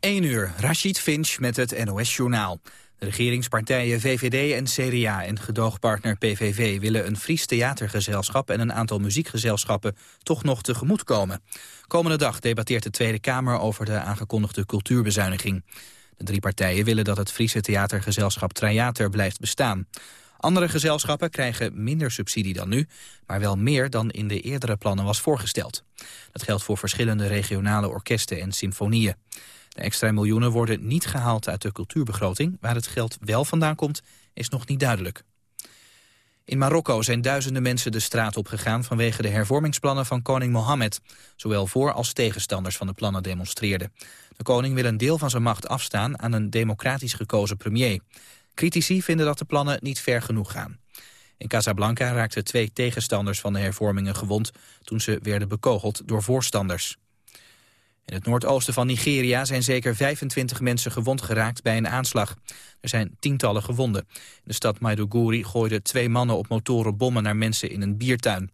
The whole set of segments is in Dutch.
1 uur, Rashid Finch met het NOS-journaal. De regeringspartijen VVD en CDA en gedoogpartner PVV... willen een Fries theatergezelschap en een aantal muziekgezelschappen... toch nog tegemoetkomen. Komende dag debatteert de Tweede Kamer over de aangekondigde cultuurbezuiniging. De drie partijen willen dat het Friese theatergezelschap Triater blijft bestaan. Andere gezelschappen krijgen minder subsidie dan nu... maar wel meer dan in de eerdere plannen was voorgesteld. Dat geldt voor verschillende regionale orkesten en symfonieën. De extra miljoenen worden niet gehaald uit de cultuurbegroting. Waar het geld wel vandaan komt, is nog niet duidelijk. In Marokko zijn duizenden mensen de straat op gegaan vanwege de hervormingsplannen van koning Mohammed. Zowel voor- als tegenstanders van de plannen demonstreerden. De koning wil een deel van zijn macht afstaan aan een democratisch gekozen premier. Critici vinden dat de plannen niet ver genoeg gaan. In Casablanca raakten twee tegenstanders van de hervormingen gewond... toen ze werden bekogeld door voorstanders. In het noordoosten van Nigeria zijn zeker 25 mensen gewond geraakt bij een aanslag. Er zijn tientallen gewonden. In de stad Maiduguri gooiden twee mannen op motoren bommen naar mensen in een biertuin.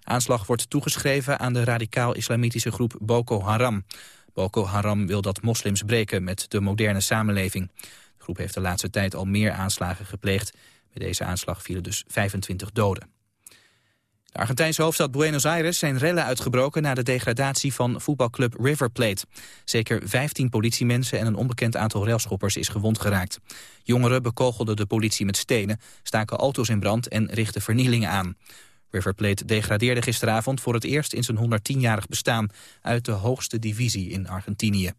De aanslag wordt toegeschreven aan de radicaal-islamitische groep Boko Haram. Boko Haram wil dat moslims breken met de moderne samenleving. Groep heeft de laatste tijd al meer aanslagen gepleegd. Bij deze aanslag vielen dus 25 doden. De Argentijnse hoofdstad Buenos Aires zijn rellen uitgebroken... na de degradatie van voetbalclub River Plate. Zeker 15 politiemensen en een onbekend aantal railschoppers is gewond geraakt. Jongeren bekogelden de politie met stenen, staken auto's in brand... en richtten vernielingen aan. River Plate degradeerde gisteravond voor het eerst in zijn 110-jarig bestaan... uit de hoogste divisie in Argentinië.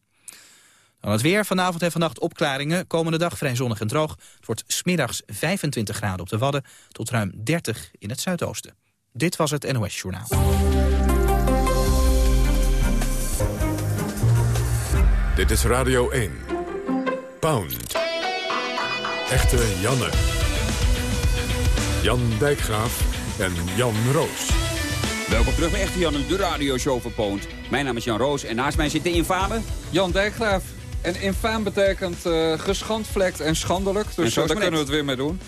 Dan het weer. Vanavond en vannacht opklaringen. Komende dag vrij zonnig en droog. Het wordt smiddags 25 graden op de Wadden... tot ruim 30 in het zuidoosten. Dit was het NOS Journaal. Dit is Radio 1. Pound. Echte Janne. Jan Dijkgraaf en Jan Roos. Welkom terug bij Echte Janne, de radioshow van Poont. Mijn naam is Jan Roos en naast mij zit de infame... Jan Dijkgraaf. En infaam betekent uh, geschandvlekt en schandelijk. Dus daar kunnen we het weer mee doen.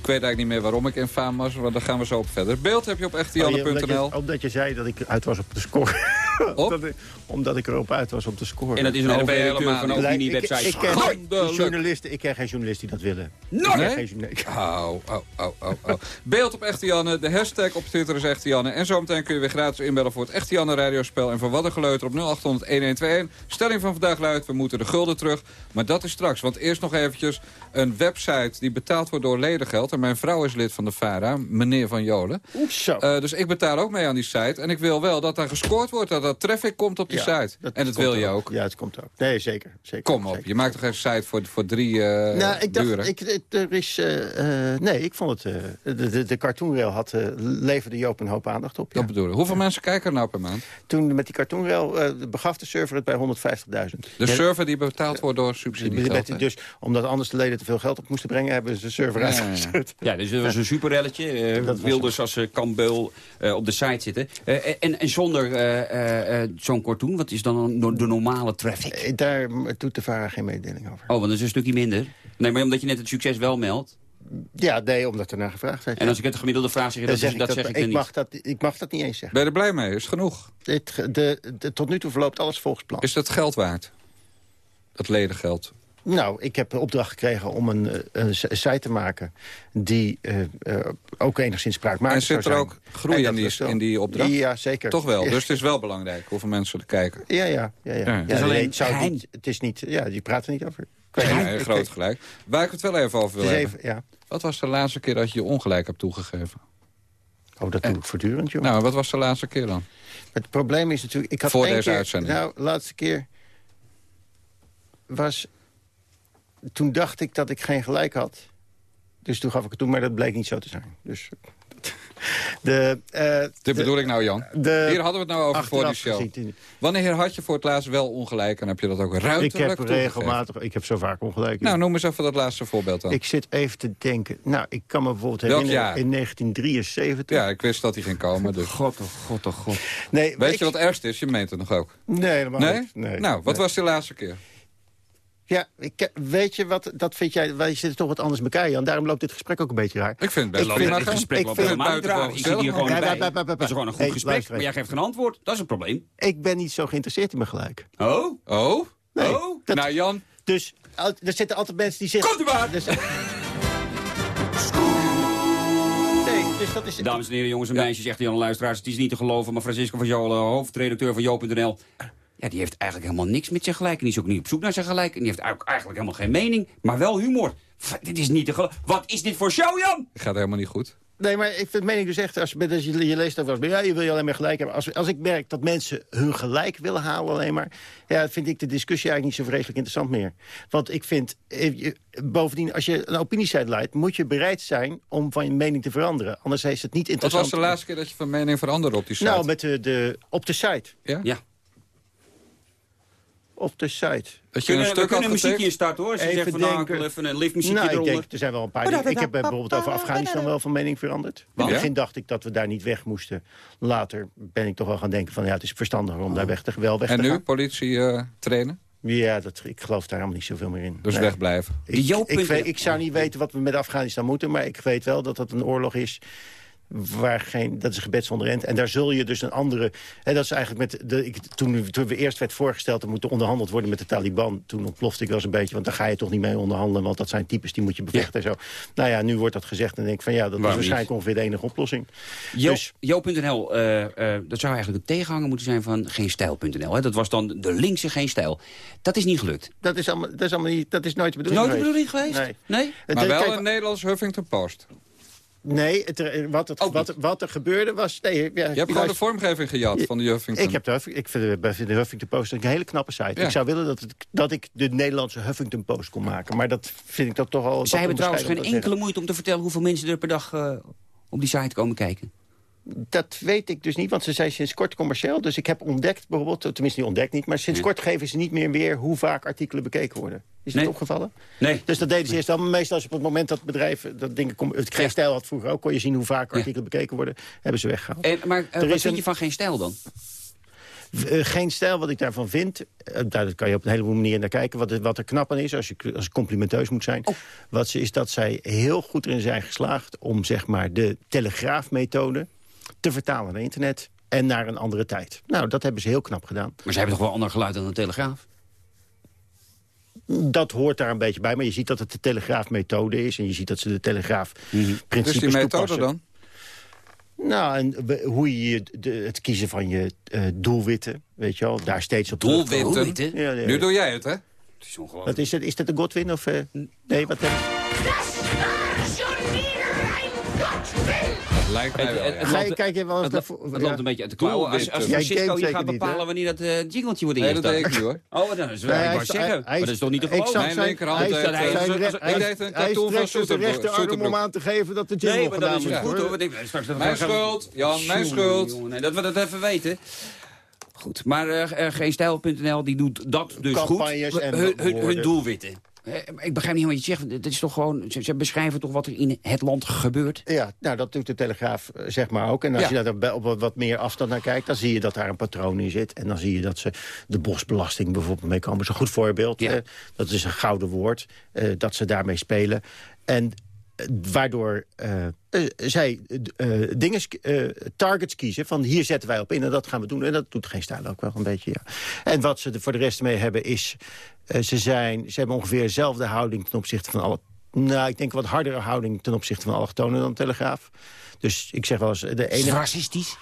Ik weet eigenlijk niet meer waarom ik infaam was, maar daar gaan we zo op verder. Beeld heb je op echtejanne.nl. Oh, omdat je zei dat ik uit was op de score. Op? omdat ik erop uit was op de score. En dat is een hoofdredacteur van een opiniewebsite. Ik, ken journalisten, ik ken geen journalisten die dat willen. No, nee? Oh, oh, oh, oh, oh. Beeld op Echte Janne. De hashtag op Twitter is Echte Janne. En zometeen kun je weer gratis inbellen voor het Echte Janne radiospel. En voor wat een geleuter op 0800-1121. Stelling van vandaag luidt, we moeten de gulden terug. Maar dat is straks. Want eerst nog eventjes een website die betaald wordt door ledengeld. En mijn vrouw is lid van de VARA, meneer Van Jolen. Oeh, zo. Uh, dus ik betaal ook mee aan die site. En ik wil wel dat daar gescoord wordt, dat dat traffic komt op die ja, site. Dat en dat wil je ook. Ja, het komt ook. Nee, zeker. zeker Kom op, zeker. je maakt toch even een site voor, voor drie uh, nou, ik dacht, buren? Ik, er is, uh, nee, ik vond het... de, de, de cartoonrail had, leverde Joop een hoop aandacht op. Dat bedoel ik. Hoeveel mensen kijken er nou per maand? Toen met die cartoonrail begaf de server het bij 150.000. De server die betaald wordt door subsidiegeld? Dus omdat anders de leden te veel geld op moesten brengen... hebben ze de server uitgezet. Ja, dus dat was een superrelletje. Uh, Wilders als uh, Kambeul uh, op de site zitten. en, en zonder zo'n cartoon, wat is dan de normale traffic? Daar doet de VARA geen mededeling over. Oh, want dat is een stukje minder. Nee, maar omdat je net het succes wel meldt. Ja, nee, omdat er naar gevraagd werd. En als ik het gemiddelde vraag zeg, dat, zeg, dat, dat zeg ik, ik niet. mag dat, ik mag dat niet eens zeggen. Ben je er blij mee? Is genoeg? Het, de, de, tot nu toe verloopt alles volgens plan. Is dat geld waard? Dat ledengeld? Nou, ik heb de opdracht gekregen om een, een site te maken... die uh, uh, ook enigszins spraakmakend zou zijn. En zit er ook groei in die, in die opdracht? Ja, zeker. Toch wel, dus het is wel belangrijk hoeveel mensen er kijken. Ja, ja. ja, ja. ja. Het is alleen het, zou niet, het is niet... Ja, die praten niet over. Nee, groot gelijk. Waar ik het wel even over wil even, ja. Wat was de laatste keer dat je je ongelijk hebt toegegeven? Oh, dat doe ik voortdurend, joh. Nou, wat was de laatste keer dan? Het probleem is natuurlijk... Ik had Voor één deze keer, uitzending. Nou, laatste keer was... Toen dacht ik dat ik geen gelijk had. Dus toen gaf ik het toe, maar dat bleek niet zo te zijn. Dus... De, uh, Dit bedoel ik nou, Jan. De, Hier hadden we het nou over voor die show. Gezien. Wanneer had je voor het laatst wel ongelijk en heb je dat ook ruimtelijk Ik heb regelmatig, ik heb zo vaak ongelijk. Nou, noem eens even dat laatste voorbeeld dan. Ik zit even te denken. Nou, ik kan me bijvoorbeeld herinneren in 1973. Ja, ik wist dat hij ging komen. Dus. God, oh god, oh god. Nee, Weet ik, je wat ergst is? Je meent het nog ook. Nee, helemaal Nee? niet. Nee, nou, wat nee. was de laatste keer? Ja, ik, weet je wat, dat vind jij, wij zitten toch wat anders elkaar, Jan. Daarom loopt dit gesprek ook een beetje raar. Ik vind het best Ik prima vind- gaan. gesprek ik wel vind het buitengewoon Ik zit hier gewoon bij. Dat is gewoon een goed Hey, gesprek, maar jij geeft geen antwoord. Dat is een probleem. Ik ben niet zo geïnteresseerd in mijn gelijk. Oh? Oh? Nee, Oh? Dat- Nou, Jan, Dus al- er zitten altijd mensen die zeggen... Komt u maar! Dus, dus dat is... Dames en heren, jongens en meisjes, echt Jan luisteraars. Het is niet te geloven, maar Francisco van Jolen, hoofdredacteur van Jo.nl... Ja, die heeft eigenlijk helemaal niks met zijn gelijk. En die is ook niet op zoek naar zijn gelijk. En die heeft eigenlijk eigenlijk helemaal geen mening, maar wel humor. Dit is niet geloven. Wat is dit voor show, Jan? gaat helemaal niet goed. Nee, maar ik vind mening dus echt, als, je- als je, je leest dat wel eens, ja, je wil je alleen maar gelijk hebben. Als, als ik merk dat mensen hun gelijk willen halen alleen maar, ja, vind ik de discussie eigenlijk niet zo vreselijk interessant meer. Want ik vind, eh, je- bovendien, als je een opiniesite leidt, moet je bereid zijn om van je mening te veranderen. Anders is het niet Wat interessant. was de laatste keer dat je van mening veranderde op die site? Nou, met de, de, op de site. ja? Ja. Op de site. Dat je een Kunnen, we stuk kunnen muziekje starten, hoor. Als je Even zegt van, nou, ik denken. wil even een liftmuziekje Nou, ik eronder. denk, er zijn wel een paar dingen. Ik heb eh, bijvoorbeeld over Afghanistan wel van mening veranderd. In het begin dacht ik dat we daar niet weg moesten. Later ben ik toch wel gaan denken van ja, het is verstandiger om daar weg te, wel weg En te nu, gaan. politie eh, trainen? Ja, dat, ik geloof daar helemaal niet zoveel meer in. Dus Nee. wegblijven. De Ik, Joop- ik, weet- ik zou niet weten wat we met Afghanistan moeten... maar ik weet wel dat dat een oorlog is waar geen, dat is een gebed zonder end. En daar zul je dus een andere... Hè, dat is eigenlijk met de, ik, toen, toen we eerst werd voorgesteld... er moet onderhandeld worden met de Taliban... toen ontplofte ik wel eens een beetje... want daar ga je toch niet mee onderhandelen... want dat zijn types die moet je bevechten en zo. Nou ja, nu wordt dat gezegd en denk ik van... ja, dat is waarschijnlijk ongeveer de enige oplossing. Jo- Dus- Jo.nl, eh, eh, dat zou eigenlijk een tegenhanger moeten zijn van geenstijl.nl. hè. Dat was dan de linkse geen stijl. Dat is niet gelukt. Dat is, allemaal, dat is, allemaal niet, dat is nooit de bedoeling Nooit de geweest. bedoeling geweest? Nee. Nee? Het- Maar wel kijk, een Nederlands Huffington Post. Nee, het, wat, het, wat, wat er gebeurde was... Nee, ja, Je hebt gewoon de vormgeving gejat van de Huffington. Ik, heb de, ik vind de, de Huffington Post een hele knappe site. Ja. Ik zou willen dat, het, dat ik de Nederlandse Huffington Post kon maken. Maar dat vind ik dat toch al... Zij hebben trouwens geen enkele. moeite om te vertellen hoeveel mensen er per dag eh, op die site komen kijken. Dat weet ik dus niet, want ze zijn sinds kort commercieel. Dus ik heb ontdekt bijvoorbeeld, tenminste niet ontdekt niet... maar sinds Ja. kort geven ze niet meer weer hoe vaak artikelen bekeken worden. Is dat Nee. opgevallen? Nee. Dus dat deden ze eerst. Maar meestal als op het moment dat bedrijven... dat dingen, het Geen Stijl had vroeger ook, kon je zien hoe vaak artikelen bekeken worden. Hebben ze weggehaald. En, maar eh, Er wat is vind een- je van geen stijl dan? Eh, geen stijl wat ik daarvan vind. eh, daar kan je op een heleboel manieren naar kijken. Wat, er- wat er knap aan is, als je als complimenteus moet zijn. Oh. Wat ze is dat zij heel goed erin zijn geslaagd... om zeg maar de telegraafmethode te vertalen naar internet... en naar een andere tijd. Nou, dat hebben ze heel knap gedaan. Maar ze hebben toch wel ander geluid dan de Telegraaf? Dat hoort daar een beetje bij. Maar je ziet dat het de telegraafmethode is. En je ziet dat ze de telegraaf principes Dus die methode toepassen. dan? Nou, en hoe je de, het kiezen van je eh, doelwitten, weet je wel, daar steeds op. Doelwitten? Doelwitten? Ja, ja. Nu doe jij het, hè? Het is ongelooflijk. Wat is het? Is dat een Godwin of... eh, nee, wat heb Dat lijkt mij Het- wel, ja. het Ga je kijken wel Het, vo- het ja. loopt een beetje uit de klauwen. Als, als Jij Francisco zeker gaat niet, bepalen hè? wanneer dat eh jingletje wordt Nee, dat deed ik nu, hoor. Oh, dat is wel. Nee, zeggen. hij- maar dat is toch niet te ik geloven? zag Mijn zijn- linkerhand hij- deed, hij- eh, zijn- zo- hij- ik hij- deed een cartoon van Soeterbroek- rechterarm om aan te geven dat de jingle Nee, maar dat gedaan is goed hoor. want ik- straks dan Mijn schuld, Jan, mijn schuld. dat we dat even weten. Goed, maar eh eh, geenstijl.nl die doet dat dus Campagnes goed. en hun, hun, hun doelwitten. Ik begrijp niet wat je zegt. Het is toch gewoon, ze, beschrijven toch wat er in het land gebeurt. Ja, nou, dat doet de Telegraaf eh, zeg maar ook. En als Ja. je daar op wat- meer afstand naar kijkt... dan zie je dat daar een patroon in zit. En dan zie je dat ze de bosbelasting bijvoorbeeld mee komen. Dat is een goed voorbeeld. Ja. eh, dat is een gouden woord. eh, dat ze daarmee spelen. En waardoor eh, eh, zij eh, dingen, eh, targets kiezen van hier zetten wij op in en dat gaan we doen. En dat doet geen stijl ook wel een beetje, ja. En wat ze er voor de rest mee hebben is... eh, ze, zijn, ze hebben ongeveer dezelfde houding ten opzichte van alle... Nou, ik denk een wat hardere houding ten opzichte van allochtonen dan Telegraaf. Dus ik zeg wel eens, de Is het ene... racistisch?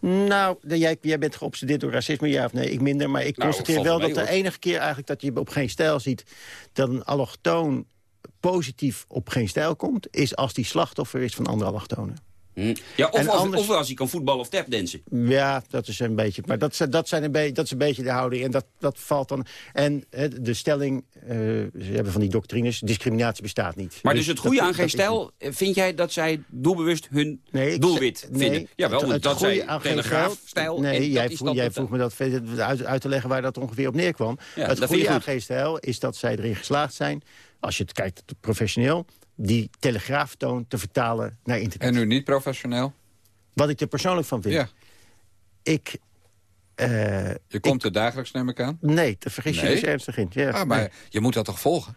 Nou, de- jij, jij bent geobsedeerd door racisme, ja of nee? Ik minder, maar ik Nou, constateer wel mee, dat de enige keer eigenlijk... dat je op geen stijl ziet dat een allochtoon positief op geen stijl komt... is als die slachtoffer is van andere allochtonen. Hm. Ja, of, anders- of als hij kan voetballen of tapdansen. Ja, dat is een beetje. Maar dat, dat, zijn een beetje, dat is een beetje de houding. En dat, dat valt dan. En de stelling, eh, ze hebben van die doctrines, discriminatie bestaat niet. Maar dus het goede dat- aan geen is stijl, eh, vind jij dat zij doelbewust hun Nee, ik doelwit zeg- vinden? nee, Jawel, het- het dat goede zij aan. Nee, en jij, vroeg, jij vroeg me dat uit, uit te leggen waar dat ongeveer op neerkwam. Ja, het goede aan geen stijl is dat zij erin geslaagd zijn, als je het kijkt professioneel, die telegraaftoon te vertalen naar internet. En nu niet professioneel? Wat ik er persoonlijk van vind. Ja. Ik. eh, Je komt er dagelijks, neem ik aan. nee, daar vergis je dus ernstig in. Ja, Ah, maar nee. je moet dat toch volgen?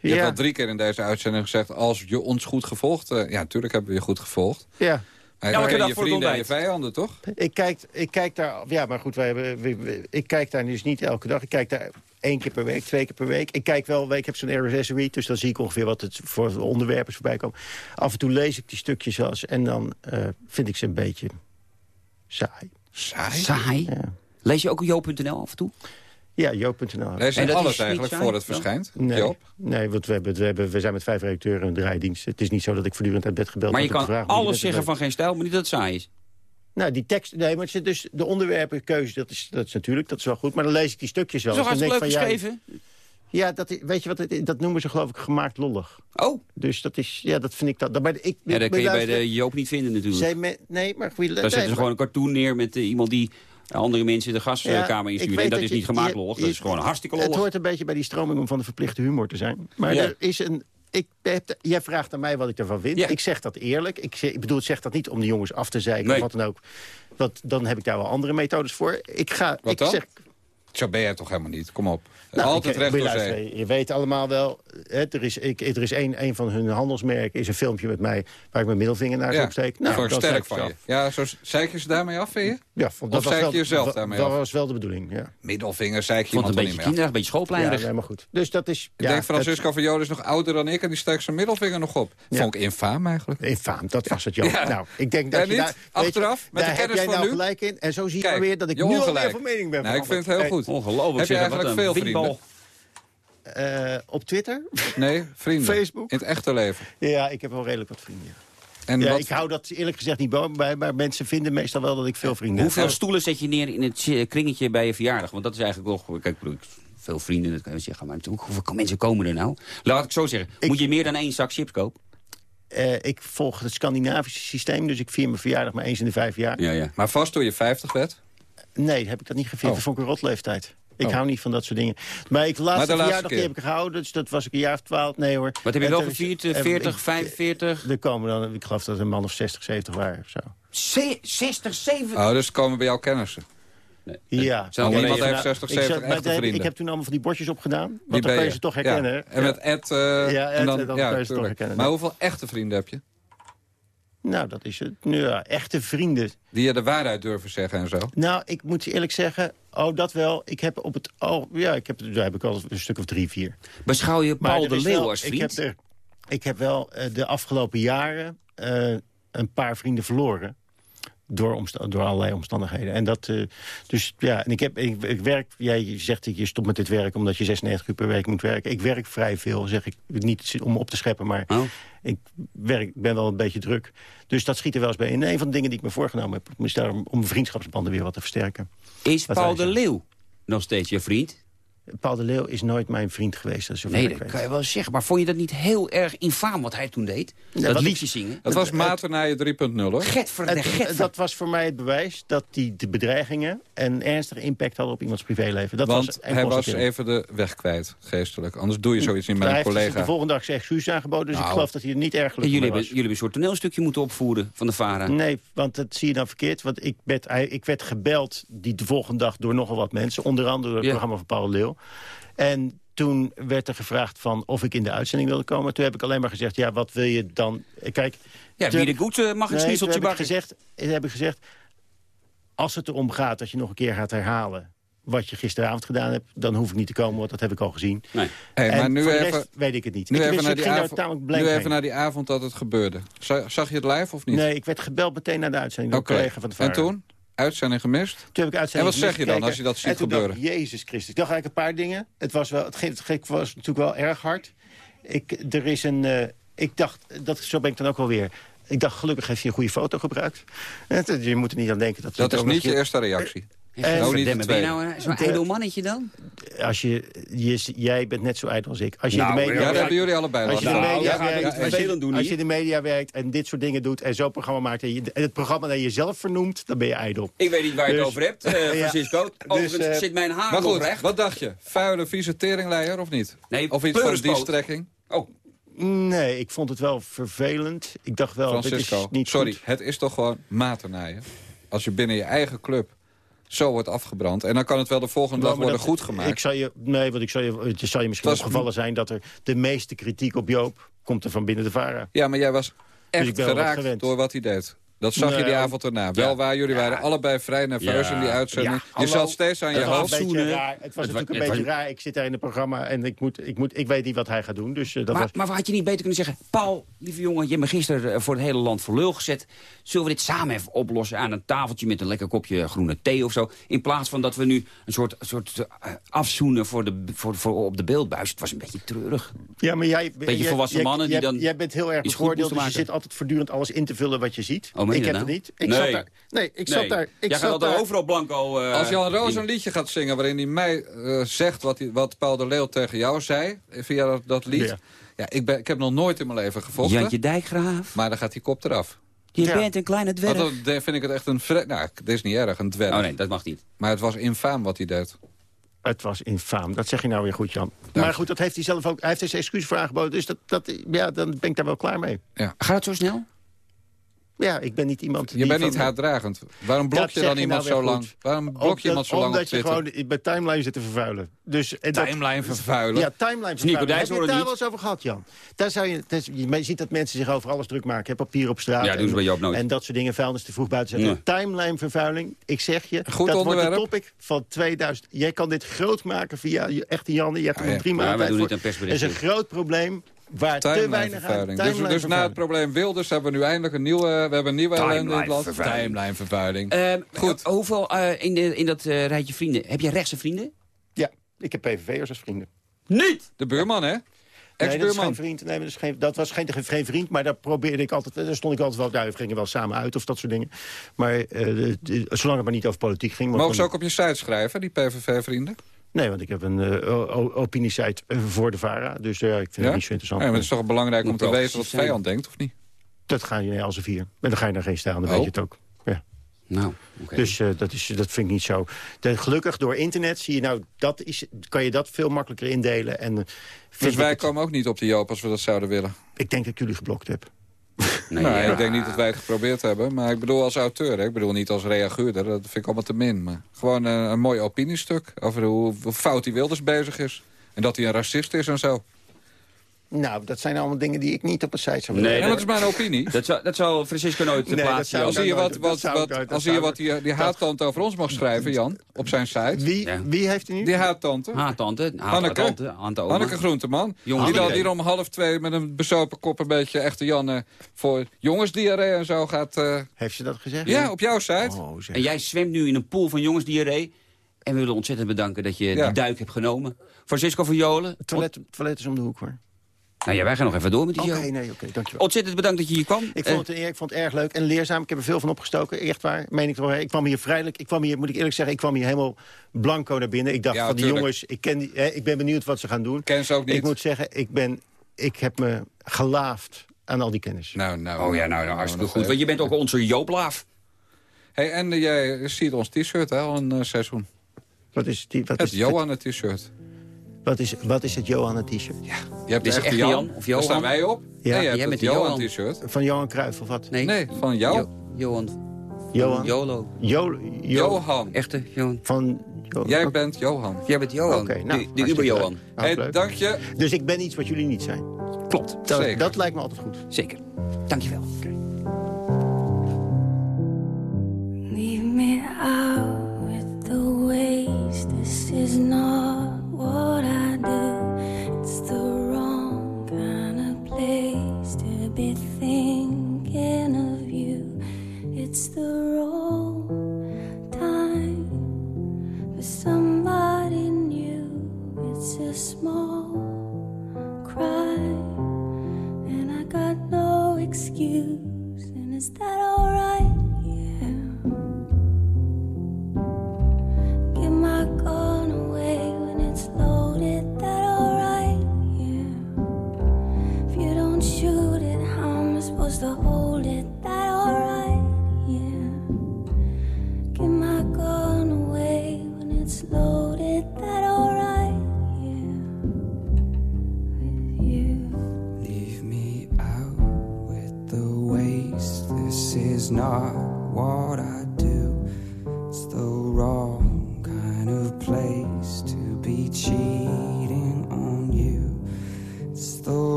Je ja, hebt al drie keer in deze uitzending gezegd... als je ons goed gevolgd... eh, ja, natuurlijk hebben we je goed gevolgd. ja. Ken dag je voor het vrienden en je vijanden, toch? Ik kijk, ik kijk daar... Ja, maar goed, wij hebben, ik kijk daar dus niet elke dag. Ik kijk daar één keer per week, twee keer per week. Ik kijk wel, ik heb zo'n RSS-read, dus dan zie ik ongeveer wat het voor onderwerpen is voorbij komen. Af en toe lees ik die stukjes wel eens en dan eh, vind ik ze een beetje saai. Saai. Saai. Ja, Lees je ook jo.nl af en toe? ja joop.nl. Lees je alles eigenlijk saai, voor het verschijnt, Nee, Joop? nee want we, hebben, we, hebben, we zijn met vijf redacteuren een draaidienst. Het is niet zo dat ik voortdurend uit bed gebeld Maar je kan te vragen hoe alles zeggen van geen stijl, maar niet dat het saai is. Nou, die tekst, nee, maar het zit dus de onderwerpenkeuze, dat is, dat is natuurlijk, dat is wel goed. Maar dan lees ik die stukjes wel. Zo hartstikke leuk van, ja, geschreven. Ja, dat, is- weet je wat, het- dat noemen ze geloof ik gemaakt lollig. Oh, Dus dat is, ja, dat vind ik dat. Maar ik, ja, dat ik- kun je bij de Joop niet vinden natuurlijk. me- nee, maar goed. Daar zetten ze gewoon een cartoon neer met eh, iemand die andere mensen de gaskamer instuurt. En dat is niet gemaakt lollig, dat is gewoon hartstikke Het lollig. hoort een beetje bij die stroming om van de verplichte humor te zijn. Maar Ja. er is een... Ik heb, jij vraagt aan mij wat ik ervan vind. Ja. Ik zeg dat eerlijk. Ik, bedoel, ik zeg dat niet om de jongens af te zeiken Nee. of wat dan ook. Want dan heb ik daar wel andere methodes voor. Ik ga... Wat ik dan? Zeg, Zo ben jij toch helemaal niet? Kom op. Nou, Altijd ik- recht door Je weet allemaal wel, hè, er is, ik, er is een, een van hun handelsmerken, is een filmpje met mij waar ik mijn middelvinger naar Ja, opsteek. gewoon dan sterk van je. af. Ja, zo zeik je ze daarmee af, vind je? Ja, vond, Of was wel- je jezelf dat- daarmee Dat af? was wel de bedoeling, ja. Middelvinger zeik je het iemand een beetje kinderig, een beetje Ja, schoolpleinerig. helemaal goed. Dus dat is... Ik denk Francisco van Joden is nog ouder dan ik en die steekt zijn middelvinger nog op. Ja. Vond ik infaam eigenlijk. Het, infaam, dat was het. Ja. Nou, ik denk dat Ja, je daar... weet je, Achteraf, met de daar heb kennis jij van nou nu? gelijk in. En zo zie je weer dat ik nu alweer ongelijk. van mening ben Nee, ik vind het heel goed. Ongelooflijk Heb je eigenlijk veel vrienden? Eh, op Twitter? Nee, vrienden. Facebook? In het echte leven. ja, ik heb wel redelijk wat vrienden. ja. En Ja, wat, ik hou dat eerlijk gezegd niet bij, maar mensen vinden meestal wel dat ik veel vrienden Hoeveel heb. stoelen zet je neer in het kringetje bij je verjaardag? Want dat is eigenlijk nog... Kijk, ik bedoel, ik- veel vrienden, dat kan je zeggen. Maar hoe- hoeveel mensen komen er nou? Laat ik zo zeggen. Ik- Moet je meer dan één zak chips kopen? Eh, ik volg het Scandinavische systeem, dus ik vier mijn verjaardag maar eens in de vijf jaar. Ja, ja. Maar vast toen je 50 werd. Nee, heb ik dat niet gevierd. Oh. Dat vond ik een rotleeftijd. Ik Oh. hou niet van dat soort dingen. Maar ik, de laatste, laatste verjaardag die keer? heb ik gehouden. Dus dat was ik een jaar of twaalf. Nee hoor. Wat heb je wel er gevierd? Eh, eh, 40, ik- 45? Er komen dan, ik geloof dat er een man of 60, 70 waren of zo. Ze- 60, 70? Oh, dus komen bij jou kennissen. Nee. Ja. Zijn niemand even- heeft 60, ik, zat- 70 maar echte daar- vrienden. ik heb toen allemaal van die bordjes opgedaan. Wie Want dan kun je ze toch herkennen. Ja. En met Ed. eh, Ja, Ed, en dan, en dan ja, kun je ze toch herkennen. Maar hoeveel echte vrienden heb je? Nou, dat is het. Nu, ja, echte vrienden. Die je de waarheid durven zeggen en zo. Nou, ik moet je eerlijk zeggen... Oh, dat wel. Ik heb op het... Oh, ja, ik heb, daar heb ik al een stuk of drie, vier. Beschouw je Paul de Leeuw wel- als Ik heb, vriend? er, ik heb wel eh, de afgelopen jaren eh, een paar vrienden verloren. Door, door allerlei omstandigheden. En dat, eh, dus ja, en ik, heb, ik, ik werk, jij zegt dat je stopt met dit werk omdat je 96 uur per week moet werken. Ik werk vrij veel, zeg ik. Niet om op te scheppen, maar Oh. ik werk, ben wel een beetje druk. Dus dat schiet er wel eens bij in. En een van de dingen die ik me voorgenomen heb, is daarom om vriendschapsbanden weer wat te versterken. Is Wat Paul de. Leeuw nog steeds je vriend? Paul de Leeuw is nooit mijn vriend geweest. Dat Nee, dat weet. kan je wel zeggen. Maar vond je dat niet heel erg infaam wat hij toen deed? Dat ik- liedje zingen? Het was Maternaaien 3.0 hoor. Get voor de Het- get. dat was voor mij het bewijs dat die de bedreigingen een ernstige impact hadden op iemands privéleven. Dat Want was een hij was even de weg kwijt, geestelijk. Anders doe je zoiets niet met Hij een heeft dus collega. de volgende dag zijn excuus aangeboden, dus Nou. ik geloof dat hij er niet erg gelukkig jullie, hebben, was. jullie hebben een soort toneelstukje moeten opvoeren van de VARA. Nee, want dat zie je dan verkeerd. Want ik werd, hij- ik werd gebeld die de volgende dag door nogal wat mensen. Onder andere door het Ja. programma van Paul Leeuw. En toen werd er gevraagd van of ik in de uitzending wilde komen. Toen heb ik alleen maar gezegd, ja, wat wil je dan? Kijk, Ja, toen wie de goed mag een Nee, ik, bakken. gezegd, toen heb ik gezegd... als het erom gaat dat je nog een keer gaat herhalen... wat je gisteravond gedaan hebt, dan hoef ik niet te komen... want dat heb ik al gezien. Nee. Hey, en maar nu voor de even, rest weet ik het niet. nu ik even, naar die, avond, nu even heen. naar die avond dat het gebeurde. Zag, zag je het live of niet? Nee, ik werd gebeld meteen naar de uitzending... door Oké. een collega van de En VARA. toen? Uitzending gemist? Toen heb ik uitzending En wat zeg je dan als je dat ziet toen dacht gebeuren? Jezus Christus. Ik dacht eigenlijk een paar dingen. Het was, wel, het, ging- was natuurlijk wel erg hard. Ik, er is een, eh, ik dacht, dat, zo ben ik dan ook wel weer... Ik dacht, gelukkig heeft hij een goede foto gebruikt. Het- Je moet er niet aan denken dat... Dat is niet je eerste reactie. En- ben je nou zo'n De- ijdel mannetje dan? Als je, je, jij bent net zo ijdel als ik. Als je Nou, in de ja, media Ja, werkt- hebben jullie allebei als je, in de Nou, media werkt, iets als, je, vervelend doen als hier. je in de media werkt en dit soort dingen doet... en zo'n programma maakt en, je, en het programma dat je zelf vernoemt... dan ben je ijdel. Ik weet niet waar je het Dus- over hebt, eh, Ja. Francisco. Overigens eh, zit mijn haar Maar nog goed, recht. wat dacht je? Vuile, vieze teringleier of niet? Nee, Of iets van die strekking? Oh, Nee, ik vond het wel vervelend. Ik dacht wel, dit Francisco, is niet sorry, goed. het is toch gewoon maternaaien? Als je binnen je eigen club zo wordt afgebrand... en dan kan het wel de volgende Nou, dag maar worden dat- goed gemaakt. Ik zal je, nee, want ik zal je, het zal je misschien was- opgevallen zijn... dat er de meeste kritiek op Joop komt er van binnen de VARA. Ja, maar jij was echt Dus wat geraakt door wat hij deed. Dat zag je die avond erna. Wel waar, jullie waren allebei vrij nerveus Ja. in die uitzending. Ja, je hallo. zat steeds aan je hoofd. raar. Het was Het natuurlijk een beetje was- raar. Ik zit daar in het programma en ik, moet, ik, moet, ik weet niet wat hij gaat doen. Dus eh, dat Maar, was... maar had je niet beter kunnen zeggen... Paul, lieve jongen, je hebt me gisteren eh, voor het hele land voor lul gezet. Zullen we dit samen even oplossen aan een tafeltje... met een lekker kopje groene thee of zo? In plaats van dat we nu een soort, soort eh, afzoenen voor de, voor, voor, op de beeldbuis. Het was een beetje treurig. Ja, maar jij, Beetje volwassen jij- mannen die dan Jij bent heel erg bevoordeeld, dus je zit altijd voortdurend alles in te vullen wat je ziet. Oh, meen ik je heb dat het niet. Ik Nee. zat daar. Nee, ik zat daar. Ik Jij gaat zat daar. overal blanco... eh, Als Jan Roos een liedje gaat zingen waarin hij mij eh, zegt wat, hij- wat Paul de Leeuw tegen jou zei, via dat, dat lied. Ja. Ja. ik, ben, ik heb nog nooit in mijn leven gevochten, Jantje Dijkgraaf, maar dan gaat die kop eraf. je Ja. bent een kleine dwerg. Dan vind ik het echt een... vre- Nou, dit is niet erg, een dwerg. Oh nee, dat mag niet. Maar het was infaam wat hij deed. Het was infaam. Dat zeg je nou weer goed, Jan. Maar goed, dat heeft hij zelf ook. Hij heeft zijn excuus voor aangeboden. Dus dat, dat, ja, dan ben ik daar wel klaar mee. Gaat het zo snel? Ja, ik ben niet iemand Je die bent niet haatdragend. Waarom blok Dat je dan iemand nou zo lang? goed. Waarom blok Omdat- je iemand zo lang op Omdat je gewoon bij timeline zit te vervuilen. Dus, en dat- Timeline vervuilen? Ja, timeline Nico vervuilen. Heb je het daar niet? wel eens over gehad, Jan? Daar zou je, je ziet dat mensen zich over alles druk maken. hè, Papier op straat. Ja, doen ze en- bij Joop nooit. En dat soort dingen, vuilnis te vroeg buiten zetten. Timeline vervuiling, ik zeg je, Goed dat onderwerp. wordt een topic van 2000. Jij kan dit groot maken via je echte Janne. Je hebt er Ja, nog ja. drie Ja, wij tijd doen voor. aan Het is een groot probleem waar te weinig aan. Timelinevervuiling. Dus, dus na het probleem Wilders hebben we nu eindelijk een nieuwe, we hebben een nieuwe ellende in het land. Timelinevervuiling. Timelinevervuiling. Ehm, Goed. Hoeveel eh, in, de, in dat eh, rijtje vrienden? Heb je rechtse vrienden? Ja, ik heb PVV'ers als vrienden. Niet! De buurman, hè? Nee, dat is Ex-buurman. geen vriend. Nee, dat, is geen, dat was geen, geen vriend, maar daar probeerde ik altijd... Daar stond ik altijd wel... Daar gingen we wel samen uit of dat soort dingen. Maar eh, de- de- zolang het maar niet over politiek ging... maar Mogen ze ook op je site schrijven, die PVV-vrienden? Nee, want ik heb een eh, o- opiniesite eh, voor de VARA. Dus eh, ik vind Ja? het niet zo interessant. Ja, maar het is toch belangrijk om te weten wat de vijand denkt, of niet? Dat ga je als een vier. En dan ga je naar geen stijl, dan Oh. weet je het ook. Ja. Nou, oké. Dus eh, dat, is, dat vind ik niet zo. De, gelukkig door internet zie je nou, dat is, kan je dat veel makkelijker indelen. En, vind Dus wij het- komen ook niet op de Joop als we dat zouden willen. Ik denk dat ik jullie geblokt heb. Nee, nou, ja. ik denk niet dat wij het geprobeerd hebben. Maar ik bedoel als auteur, hè. ik bedoel niet als reaguurder. Dat vind ik allemaal te min. Maar gewoon een, een mooi opiniestuk over hoe, hoe fout die Wilders bezig is. En dat hij een racist is en zo. Nou, dat zijn allemaal dingen die ik niet op een site zou willen. Nee, Ja, dat is mijn opinie. Dat zou, dat zou Francisco nooit Nee, plaatsen. Als Jan. zie je nooit wat, wat, wat, als zou wat die, die haattante over ons mag schrijven, Jan, op zijn site. Wie, Ja. wie heeft u nu? Die haattante. Haattante, Hanneke. Hanneke, Hanneke, Hanneke Groenteman. Jongens, die dan hier om half twee met een bezopen kop een beetje echte Janne voor jongensdiarree en zo gaat... eh, Heeft ze dat gezegd? ja, op jouw site. Oh. En jij zwemt nu in een pool van jongensdiarree. En we willen ontzettend bedanken dat je Ja. die duik hebt genomen. Francisco van Jolen. Het toilet, toilet is om de hoek, hoor. Nou ja, wij gaan nog even door met die Oké, show. nee, oké, dankjewel. Ontzettend bedankt dat je hier kwam. Ik Eh, vond, het, ik vond het erg leuk en leerzaam. Ik heb er veel van opgestoken, echt waar. Meen ik, ik kwam hier vrijelijk, ik kwam hier, moet ik eerlijk zeggen, ik kwam hier helemaal blanco naar binnen. Ik dacht Ja, van die jongens, ik, ken die, hè, ik ben benieuwd wat ze gaan doen. Ken ze ook niet. Ik moet zeggen, ik, ben, ik heb me gelaafd aan al die kennis. Nou, nou, Oh ja, nou, nou hartstikke goed. even. Want je bent ook onze Jooplaaf. Hey, en eh, jij ziet ons t-shirt hè, al een eh, seizoen. Wat is, die, wat Het is, Johan het t-shirt. Wat is, wat is het Johan het t-shirt? Je hebt Dit is de echte echte Jan, Jan, of Daar Johan. staan wij op. Ja. Nee, je Jij hebt bent het de Johan Johan. t-shirt. Van Johan Cruijff of wat? Nee, Nee, van jou. Jo- Johan. Johan? Jolo. Jo, Jo- Johan. Echte Johan. Van Jij bent Johan. Jij bent Johan. Oké, nou, de Uber-Johan. leuk. Hey, dank je. Dus ik ben iets wat jullie niet zijn. Klopt. Dat, Zeker. dat lijkt me altijd goed. Zeker. Dankjewel. Leave me out with the waste. This is not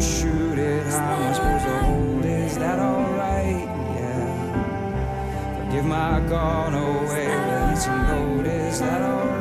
shoot it high. I'm supposed to hold, is that alright? Yeah. Forgive my gone away, but it's a load, is that alright?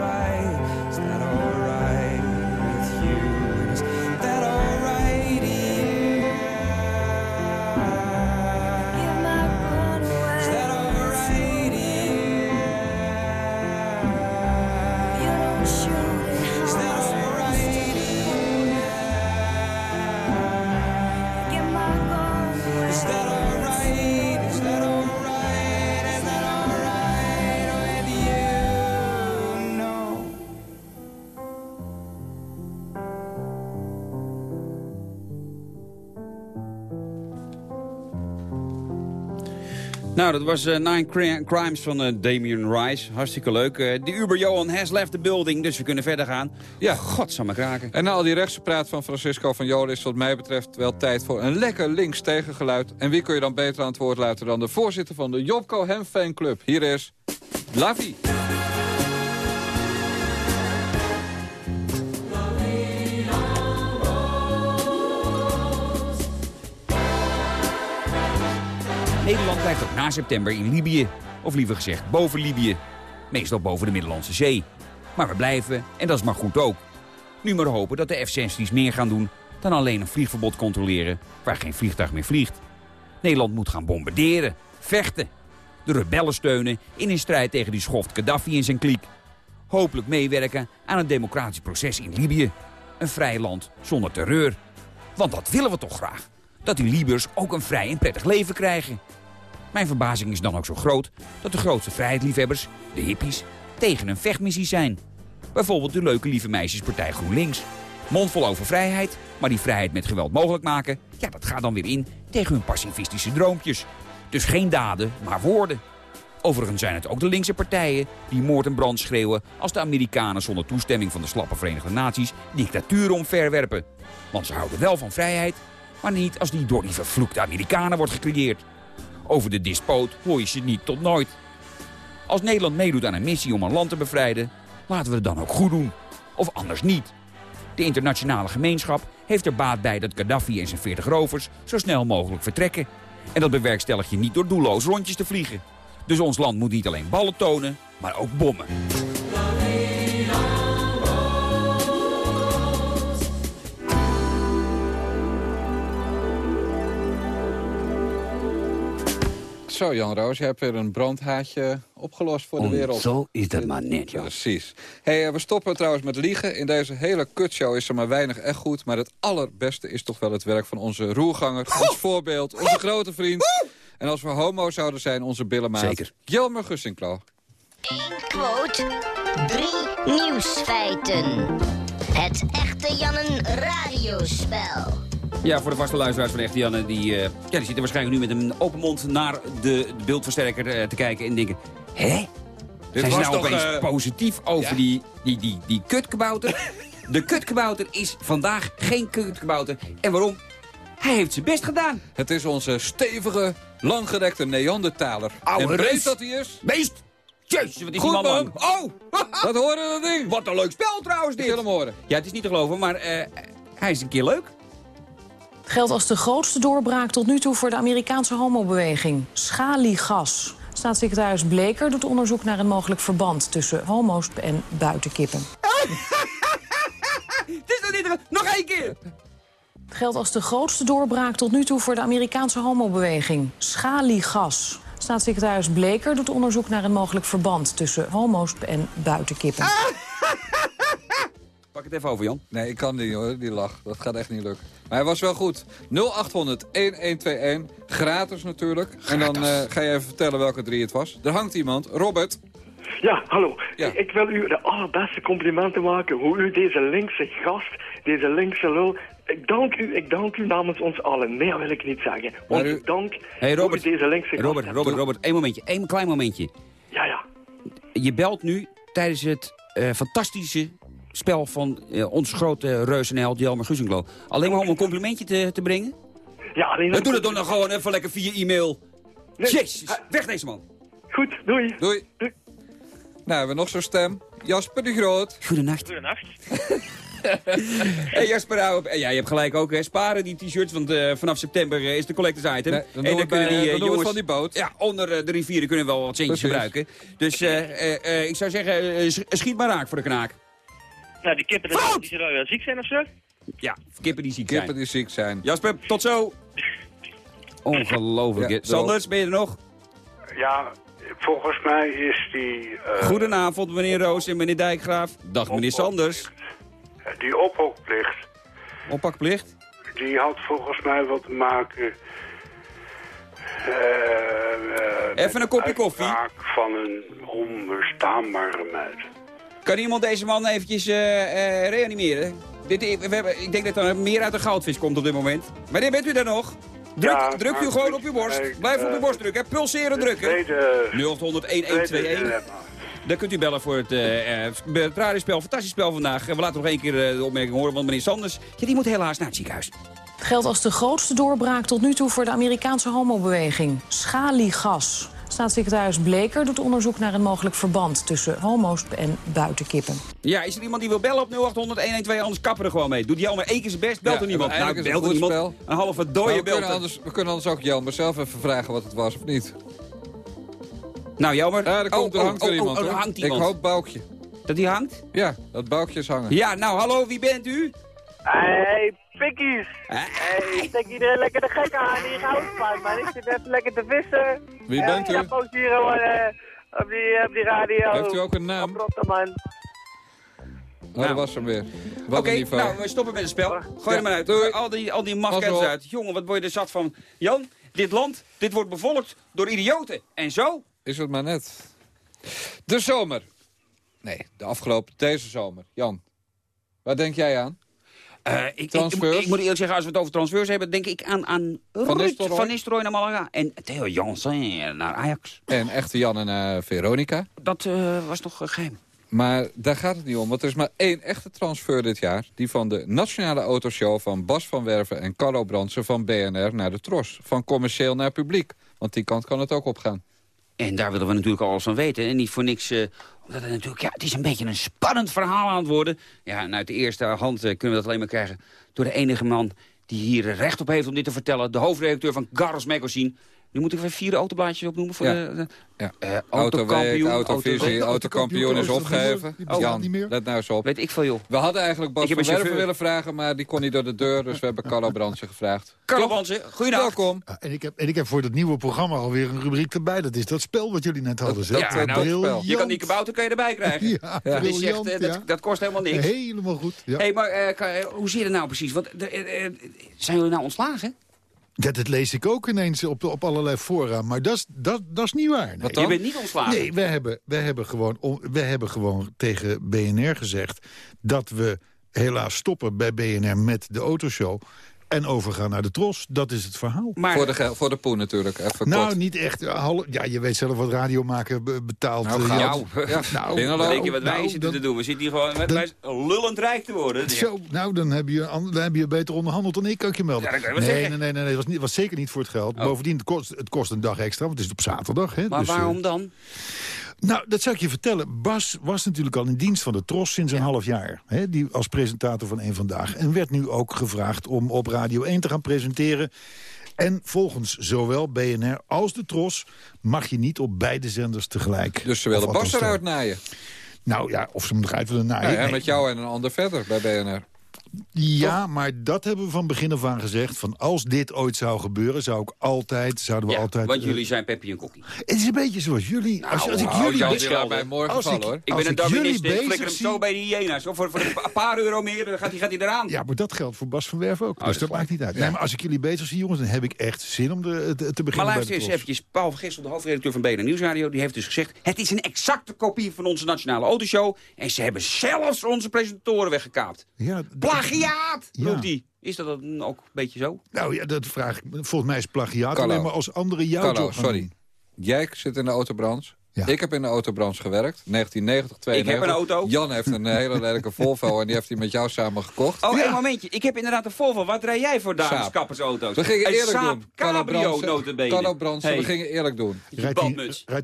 Nou, dat was eh, Nine Cri- Crimes van eh, Damien Rice. Hartstikke leuk. Eh, de Uber Johan has left the building, dus we kunnen verder gaan. Ja. Godsamme kraken. En na al die rechtse praat van Francisco van Jolen... is wat mij betreft wel tijd voor een lekker links tegengeluid. En wie kun je dan beter aan het woord laten dan de voorzitter van de Jobco Hem Fanclub? Hier is Lavi. Nederland blijft ook na september in Libië. Of liever gezegd, boven Libië. Meestal boven de Middellandse Zee. Maar we blijven, en dat is maar goed ook. Nu maar hopen dat de F-16's meer gaan doen dan alleen een vliegverbod controleren waar geen vliegtuig meer vliegt. Nederland moet gaan bombarderen, vechten. De rebellen steunen in een strijd tegen die schoft Gaddafi en zijn kliek. Hopelijk meewerken aan een democratisch proces in Libië. Een vrij land zonder terreur. Want dat willen we toch graag. Dat die Libiërs ook een vrij en prettig leven krijgen. Mijn verbazing is dan ook zo groot dat de grootste vrijheidsliefhebbers, de hippies, tegen een vechtmissie zijn. Bijvoorbeeld de leuke lieve meisjespartij GroenLinks. Mondvol over vrijheid, maar die vrijheid met geweld mogelijk maken... ja, dat gaat dan weer in tegen hun pacifistische droompjes. Dus geen daden, maar woorden. Overigens zijn het ook de linkse partijen die moord en brand schreeuwen... als de Amerikanen zonder toestemming van de slappe Verenigde Naties... dictatuur omverwerpen. Want ze houden wel van vrijheid, maar niet als die door die vervloekte Amerikanen wordt gecreëerd. Over de dispoot hoor je ze niet tot nooit. Als Nederland meedoet aan een missie om een land te bevrijden... laten we het dan ook goed doen. Of anders niet. De internationale gemeenschap heeft er baat bij dat Gaddafi en zijn 40 rovers... zo snel mogelijk vertrekken. En dat bewerkstellig je niet door doelloos rondjes te vliegen. Dus ons land moet niet alleen ballen tonen, maar ook bommen. Zo, Jan Roos, je hebt weer een brandhaatje opgelost voor de Om, wereld. zo is dat maar net, joh. Precies. Hey, eh, we stoppen trouwens met liegen. In deze hele kutshow is er maar weinig echt goed. Maar het allerbeste is toch wel het werk van onze roerganger. Ons voorbeeld, onze grote vriend. En als we homo zouden zijn, onze billenmaat. Zeker. Jelmer Gussinklo. Eén quote, drie nieuwsfeiten. Het echte Jannen radiospel. Ja, voor de vaste luisteraars van Echte Janne, die, eh, ja, die zitten waarschijnlijk nu met een open mond naar de beeldversterker eh, te kijken en denken... Hè? Dit Zijn ze nou toch, opeens eh, positief over ja. die, die, die, die kutkabouter? de kutkabouter is vandaag geen kutkabouter. En waarom? Hij heeft zijn best gedaan. Het is onze stevige, langgerekte Neandertaler. Oude en breed dat hij is. Beest! Jezus, wat is Goed, die man lang. Oh! Dat horen dat ding. wat een leuk spel trouwens Ik wil dit. hem horen. Ja, het is niet te geloven, maar hij is een keer leuk. Geldt als de grootste doorbraak tot nu toe voor de Amerikaanse homobeweging. Schaliegas. Staatssecretaris Bleker doet onderzoek naar een mogelijk verband tussen homo's en buitenkippen. Het is niet te... Nog één keer! Geldt als de grootste doorbraak tot nu toe voor de Amerikaanse homobeweging. Schaliegas. Staatssecretaris Bleker doet onderzoek naar een mogelijk verband tussen homo's en buitenkippen. Pak het even over, Jan. Nee, ik kan niet hoor, die lach. Dat gaat echt niet lukken. Maar hij was wel goed. 0800-1121, gratis natuurlijk. En dan eh, ga je even vertellen welke drie het was. Er hangt iemand. Robert. Ja, hallo. Ja. Ik, wil u de allerbeste complimenten maken hoe u deze linkse gast, deze linkse lul... Ik dank u, ik dank u namens ons allen. Meer wil ik niet zeggen. Want u- ik dank Hey, Robert. u deze linkse gast Robert, Robert. Robert, één momentje. één klein momentje. Ja, ja. Je belt nu tijdens het eh, fantastische spel van eh, ons grote reuzenheld Jelmer Guzenklo. Alleen maar om een complimentje te, te brengen? Ja, alleen... Dan doe het dan, dan gewoon even lekker via e-mail. Nee. Jezus, weg deze man. Goed, doei. Doei. Doei. Nou, hebben we nog zo'n stem. Jasper de Groot. Goedenacht. Goedenacht. Hey Jasper, hou op. Eh, Ja, je hebt gelijk ook. Hè. Sparen die t-shirts, want eh, vanaf september eh, is de collectors item. Nee, dan doen we bij, die dan doen we het van die boot. Ja, onder de rivieren kunnen we wel wat centjes gebruiken. Dus eh, eh, eh, ik zou zeggen, sch- schiet maar raak voor de knaak. Nou, die kippen die zullen wel ziek zijn of zo. Ja, kippen die ziek Kippen zijn. die ziek zijn. Jasper, tot zo. Ongelooflijk. Ja. Sanders, ben je er nog? Ja, volgens mij is die, eh, Goedenavond, meneer Roos en meneer Dijkgraaf. Dag, meneer Sanders. die ophokplicht, Oppakplicht. die had volgens mij wat te maken... eh, eh, Even een kopje koffie. van een onweerstaanbare meid. Kan iemand deze man eventjes eh, eh, reanimeren? Dit, we hebben, ik denk dat er meer uit de goudvis komt op dit moment. Wanneer bent u daar nog? Druk, Ja, druk u maar gewoon op uw borst. ik, Blijf op uw eh, borst drukken. Pulseren drukken. Tweede, 0800 tweede 1121. dilemma. Dan kunt u bellen voor het, het radiospel. Fantastisch spel vandaag. We laten nog één keer de opmerking horen. Want meneer Sanders, ja, die moet helaas naar het ziekenhuis. Het geldt als de grootste doorbraak tot nu toe voor de Amerikaanse homobeweging. Schaliegas. Staatssecretaris Bleker doet onderzoek naar een mogelijk verband tussen homo's en buitenkippen. Ja, is er iemand die wil bellen op 0800 1121? Anders kappen er gewoon mee. Doet maar één keer zijn best? Belt Ja, er niemand? Nou, belt is er niemand. goed Een halve Maar dode we, kunnen belt. er. anders, we kunnen anders ook Jelmer zelf even vragen wat het was of niet. Nou, jammer. Ja, er, komt, er Oh, hangt oh, er oh, iemand. oh, er Ik hoop Boukje. Dat die hangt? Ja, dat Boukje is hangen. Ja, nou, hallo, wie bent u? Hey, pikkies. Hey, ik steek iedereen lekker de gek aan die goudpaard, man. Ik zit even lekker te vissen. Wie Ja, bent u? Ja, post hier gewoon eh, op, die, op die radio. Heeft u ook een naam? Op Rotterdam, Oh, dat was hem weer. Wat Oké, een niveau. nou, we stoppen met het spel. Gooi Ja, er maar uit. doei. Al die, al die op. uit. Jongen, wat word je er zat van. Jan, dit land, dit wordt bevolkt door idioten. En zo? Is het maar net. De zomer. Nee, de afgelopen, deze zomer. Jan, waar denk jij aan? Eh, ik, Transfers? ik, ik moet eerlijk zeggen, als we het over transfers hebben... denk ik aan, aan Ruud Nistelrooy? van Nistelrooy naar Malaga. En Theo Jansen naar Ajax. En echte Jan en eh, Veronica. Dat eh, was nog eh, geheim. Maar daar gaat het niet om, want er is maar één echte transfer dit jaar. Die van de Nationale Autoshow van Bas van Werven en Carlo Brandsen van BNR naar de Tros. Van commercieel naar publiek. Want die kant kan het ook opgaan. En daar willen we natuurlijk alles van weten. En niet voor niks, het ja, het is een beetje een spannend verhaal aan het worden. Ja, en uit de eerste hand eh, kunnen we dat alleen maar krijgen door de enige man die hier recht op heeft om dit te vertellen. De hoofdredacteur van Garros Magazine. Nu moet ik even vier autoblaadjes opnoemen voor Ja. de... de Ja. Autoweek, autokampioen, autovisie, auto- autokampioen is opgeheven. Oh. Jan, let nou eens op. Weet ik veel, joh. We hadden eigenlijk Bas van Werven willen vragen, maar die kon niet door de deur. Dus we hebben Carlo Brandsen gevraagd. Carlo? Brandsen, goeiedag. Welkom. Ja, en, ik heb, en ik heb voor dat nieuwe programma alweer een rubriek erbij. Dat is dat spel wat jullie net hadden. Dat-. Ja, nou, briljant. Je kan die kabouter kan je erbij krijgen. Ja, Dat, dat, dat kost helemaal niks. Helemaal goed. Ja. hey, maar eh, eh, hoe zie je het nou precies? Want, eh, zijn jullie nou ontslagen? Dat lees ik ook ineens op, op allerlei fora. Maar dat is- dat dat is niet waar. Nee. Je bent niet ontslagen. Nee, we hebben, we, hebben gewoon, on- we hebben gewoon tegen BNR gezegd... dat we helaas stoppen bij BNR met de autoshow... en overgaan naar de Tros. Dat is het verhaal. Maar, Voor de, voor de poen natuurlijk, even nou, kort. niet echt. eh, Ja, je weet zelf wat radio maken be- betaalt. Nou, eh, ga Jan. nou, Ja, Nou, denk je wat wij nou, zitten te doen? We zitten hier gewoon met wij lullend rijk te worden. Zo, nou, dan heb, je, an- dan heb je beter onderhandeld dan ik, kan ik je melden. Ja, nee, nee, nee, nee, het was, niet, was zeker niet voor het geld. Oh. Bovendien, het kost, het kost een dag extra, want het is op zaterdag. Hè, Maar dus, eh, waarom dan? Nou, dat zou ik je vertellen. Bas was natuurlijk al in dienst van de Tros sinds een half jaar. Hè, die als presentator van Eén Vandaag. En werd nu ook gevraagd om op Radio 1 te gaan presenteren. En volgens zowel BNR als de Tros mag je niet op beide zenders tegelijk. Dus ze willen Bas eruit naaien. Nou ja, of ze hem eruit willen naaien. Nou ja, met jou en een ander verder bij BNR. Ja, maar dat hebben we van begin af aan gezegd. Van als dit ooit zou gebeuren, zou ik altijd, zouden we Ja, altijd... want eh, jullie zijn Peppy en Kokkie. het is een beetje zoals jullie. als, als ik nou, jullie Jan be- Schelder. bij morgen als vallen, ik- hoor. Ik als ben een Darwinist, ik bezig flikker hem zo bij de hyena's. Voor, voor, voor een paar euro meer dan gaat hij, gaat eraan. Ja, maar dat geldt voor Bas van Werf ook. Oh, dus dat maakt niet uit. Nee, maar als ik jullie bezig zie, jongens, dan heb ik echt zin om de, te, te beginnen Maar luister eens eventjes. Paul van Gessel, de hoofdredacteur van BNN Nieuwsradio... die heeft dus gezegd... het is een exacte kopie van onze nationale autoshow... en ze hebben zelfs onze presentatoren weggekaapt. Ja, Plagiaat, Ja. roept hij. Is dat dan ook een beetje zo? Nou ja, dat vraag ik. me. Volgens mij is plagiaat Carlo. alleen maar als anderen jouw Carlo, job gaan sorry. Jij zit in de autobranche. Ja. Ik heb in de autobranche gewerkt. 1990, 92. Ik heb een auto. Jan heeft een hele lelijke Volvo en die heeft hij met jou samen gekocht. Oh, een momentje. Ik heb inderdaad een Volvo. Wat rij jij voor Saab. dameskappersauto's? We gingen eerlijk Saab doen. Carlo Cabrio, notabene. Carlo Bransen, Hey, we gingen eerlijk doen. je Rijdt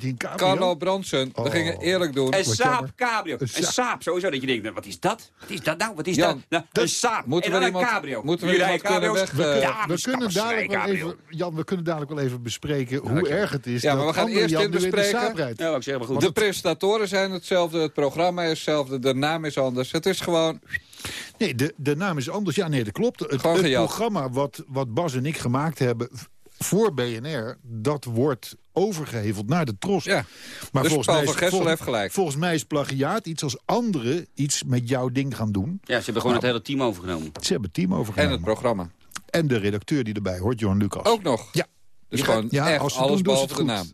hij, een cabrio? Carlo Bransen, we Oh. gingen eerlijk doen. Een Saab. Cabrio. Een Saab. Sowieso. Dat je denkt, nou, wat is dat? Wat is dat nou? Wat is Jan, dat? Nou, een Saab. moeten en we dan een iemand- cabrio. moeten we Jullie iemand kunnen weg, eh, Ja, we kunnen dadelijk wel even, Jan, we kunnen dadelijk wel even bespreken hoe erg het is Ja, maar dat we gaan andere eerst Jan dit nu in de bespreken. Ja, wat ik zeg, maar goed. De presentatoren zijn hetzelfde, het programma is hetzelfde, de naam is anders. Het is gewoon... Nee, de, de naam is anders. Ja, nee, dat klopt. Het, het programma wat, wat Bas en ik gemaakt hebben voor BNR... dat wordt overgeheveld naar de tros. Ja. Maar Dus volgens Paul mij, is, Gessel volgens, heeft gelijk. volgens mij is plagiaat iets als anderen iets met jouw ding gaan doen. Ja, ze hebben gewoon het hele team overgenomen. Ze hebben het team En overgenomen. het programma. En de redacteur die erbij hoort, Johan Lucas. Ook nog. Ja. Dus Ja, gewoon ja, echt als ze alles doen, behalve de naam.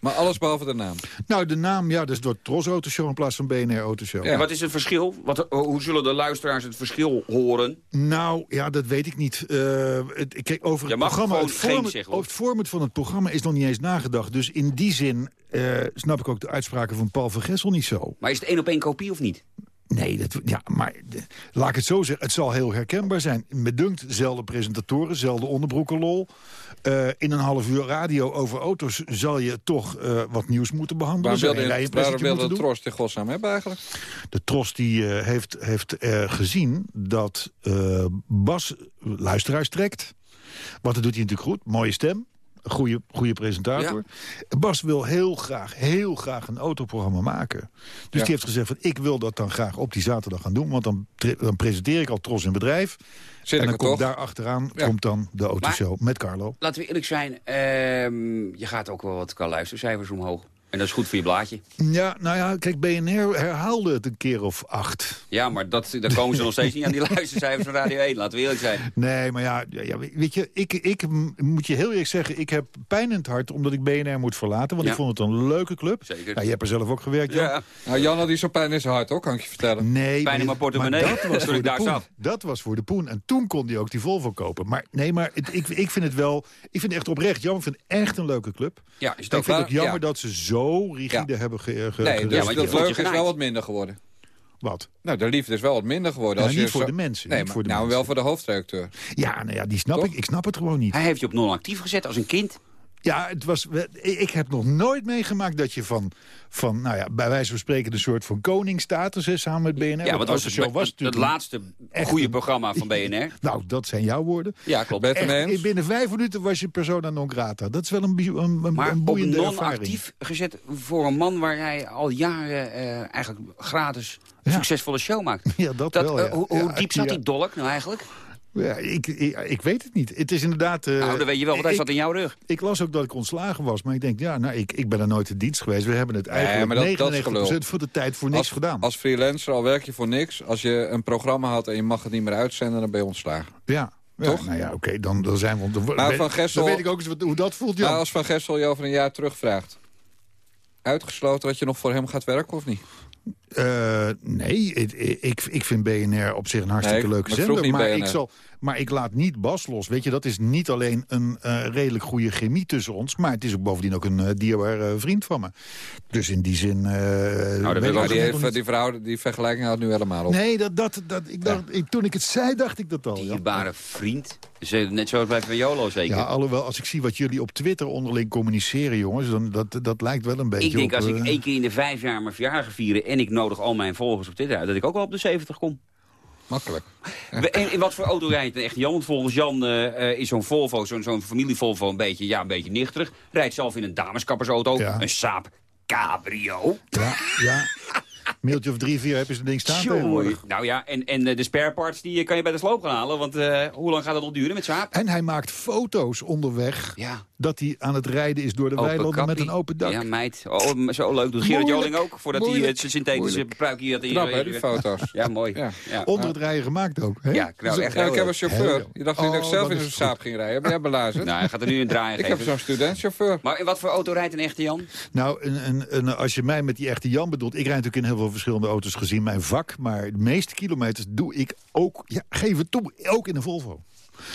Maar alles behalve de naam. Nou, de naam, ja, is door Tros Autoshow in plaats van BNR Autoshow. En wat is het verschil? Wat, hoe zullen de luisteraars het verschil horen? Nou, ja, dat weet ik niet. Eh, het, kijk, over het programma, het format, zeggen, over het format van het programma is nog niet eens nagedacht. Dus in die zin eh, snap ik ook de uitspraken van Paul van Gessel niet zo. Maar is het één op één kopie of niet? Nee, dat, ja, maar de- laat ik het zo zeggen. Het zal heel herkenbaar zijn. Me dunkt, zelfde presentatoren, zelfde onderbroekenlol. Eh in een half uur radio over auto's zal je toch eh, wat nieuws moeten behandelen. Waarom wilde, waarom wilde de moeten doen. Tros de godsnaam hebben eigenlijk? De Tros die, eh, heeft, heeft gezien dat Bas luisteraars trekt. Want dat doet hij natuurlijk goed. Mooie stem. Goede, goede presentator. Bas wil heel graag, heel graag een autoprogramma maken. Dus Ja. die heeft gezegd van ik wil dat dan graag op die zaterdag gaan doen. Want dan, dan presenteer ik al Tros in bedrijf. Zit en dan komt toch? daar achteraan Ja. komt dan de autoshow met Carlo. Laten we eerlijk zijn, ehm, je gaat ook wel wat qua luistercijfers omhoog. En dat is goed voor je blaadje. Ja, nou ja, kijk, BNR herhaalde het een keer of acht. Ja, maar dat, dan komen ze nog steeds niet aan die luistercijfers van Radio 1. Laten we eerlijk zijn. Nee, maar ja, ja, weet je, ik, ik moet je heel eerlijk zeggen... ik heb pijn in het hart omdat ik BNR moet verlaten. Want Ja. ik vond het een leuke club. Zeker. Ja, je hebt er zelf ook gewerkt, Jan. Ja, Nou, Jan had die zo pijn in zijn hart, hoor, kan ik je vertellen. Nee, Pijn in maar- mijn portemonnee, dat was voor ik de daar poen. zat. Dat was voor de poen. En toen kon hij ook die Volvo kopen. Maar nee, maar het- ik, ik vind het wel... Ik vind het echt oprecht jammer. Ik vind het echt een leuke club. ja is het ik ook vind het ook jammer Ja. dat ze zo rigide Ja. hebben ge, ge- Nee, dus voelt je vleugel is wel wat minder geworden. Wat? Nou, de liefde is wel wat minder geworden. Ja, als niet je voor zo- de mensen, Nee, maar, voor de nou, mensen. wel voor de hoofdredacteur. Ja, nou ja, die snap Toch? ik. Ik snap het gewoon niet. Hij heeft je op non-actief gezet als een kind. Ja, het was, ik heb nog nooit meegemaakt dat je van, van nou ja, bij wijze van spreken... een soort van koningsstatus is samen met BNR. Ja, dat was het, was het, het laatste goede een- programma van BNR. Nou, dat zijn jouw woorden. Ja, klopt. Ben Echt, binnen vijf minuten was je persona non grata. Dat is wel een, een, een, Maar een op boeiende ervaring. non-actief gezet voor een man waar jij al jaren eh, eigenlijk gratis Ja. succesvolle show maakt. Ja, dat, Dat, wel, eh, ja. hoe, hoe Ja, diep zat ja. die dolk nou eigenlijk? Ja, ik, ik, ik weet het niet. Het is inderdaad... eh, nou, dan weet je wel, want hij zat in jouw rug. ik las ook dat ik ontslagen was. Maar ik denk, ja, nou, ik, ik ben er nooit in dienst geweest. We hebben het eigenlijk maar dat- dat is 99% gelul. voor de tijd voor niks als, gedaan. Als freelancer al werk je voor niks. Als je een programma had en je mag het niet meer uitzenden, dan ben je ontslagen. ja. Ja, Toch? Nou ja, oké, dan, dan zijn we... Dan, Maar weet- Van Gessel- dan weet ik ook eens wat, hoe dat voelt, Jan. Maar als Van Gessel je over een jaar terugvraagt... uitgesloten dat je nog voor hem gaat werken of niet? Eh, nee, ik, ik, ik vind BNR op zich een hartstikke Nee, leuke zender. Maar BNR. ik, zal, maar ik laat niet Bas los. Weet je, dat is niet alleen een eh, redelijk goede chemie tussen ons... maar het is ook bovendien ook een eh, dierbaar eh, vriend van me. Dus in die zin... eh, ook die, heeft, niet- die, verhouden, die vergelijking houdt nu helemaal op. Nee, dat, dat, dat, ik dacht, ik, toen ik het zei, dacht ik dat al. Ja. Dierbare vriend. Net zoals bij Van Jolo zeker. Ja, alhoewel, als ik zie wat jullie op Twitter onderling communiceren, jongens... dan dat, dat lijkt wel een beetje ik denk op, als ik eh, één keer in de vijf jaar mijn verjaardag vieren... en ik nodig al mijn volgers op Twitter uit... dat ik ook wel op de 70 kom. Makkelijk. En in wat voor auto rijdt echt Jan? Want volgens Jan eh, eh, is zo'n Volvo, zo'n zo'n familie Volvo een beetje, ja, een beetje nichterig. Rijdt zelf in een dameskappersauto, Ja. een Saab Cabrio. Ja, ja. Mailtje of drie, vier heb je zo'n ding staan tegenwoordig. Nou ja, en, en eh, de spare parts die eh, kan je bij de sloop gaan halen. Want eh, hoe lang gaat het nog duren met Saab? En hij maakt foto's onderweg Ja. dat hij aan het rijden is door de Open weilanden met een open dak. Ja, meid. Oh, zo leuk. Doet Gerard. Joling ook. Voordat hij Moeilijk. zijn synthetische Moeilijk. pruik hier had Knap, hè, die foto's. Ja, mooi. Ja. Ja. Onder het rijden gemaakt ook. Hè? Ja, echt Ja, heel ik heb leuk. een chauffeur. Heel Je dacht niet dat ik Oh, zelf dat in goed. saap ging rijden. Ben jij belazerd? Nou, hij gaat er nu een draai ik heb geven. zo'n studentchauffeur. Maar in wat voor auto rijdt een echte Jan? Nou, een, een, een- als je mij met die echte Jan bedoelt... ik rijd natuurlijk in heel veel verschillende auto's gezien mijn vak... maar de meeste kilometers doe ik ook, ja, geef het toe, ook in een Volvo.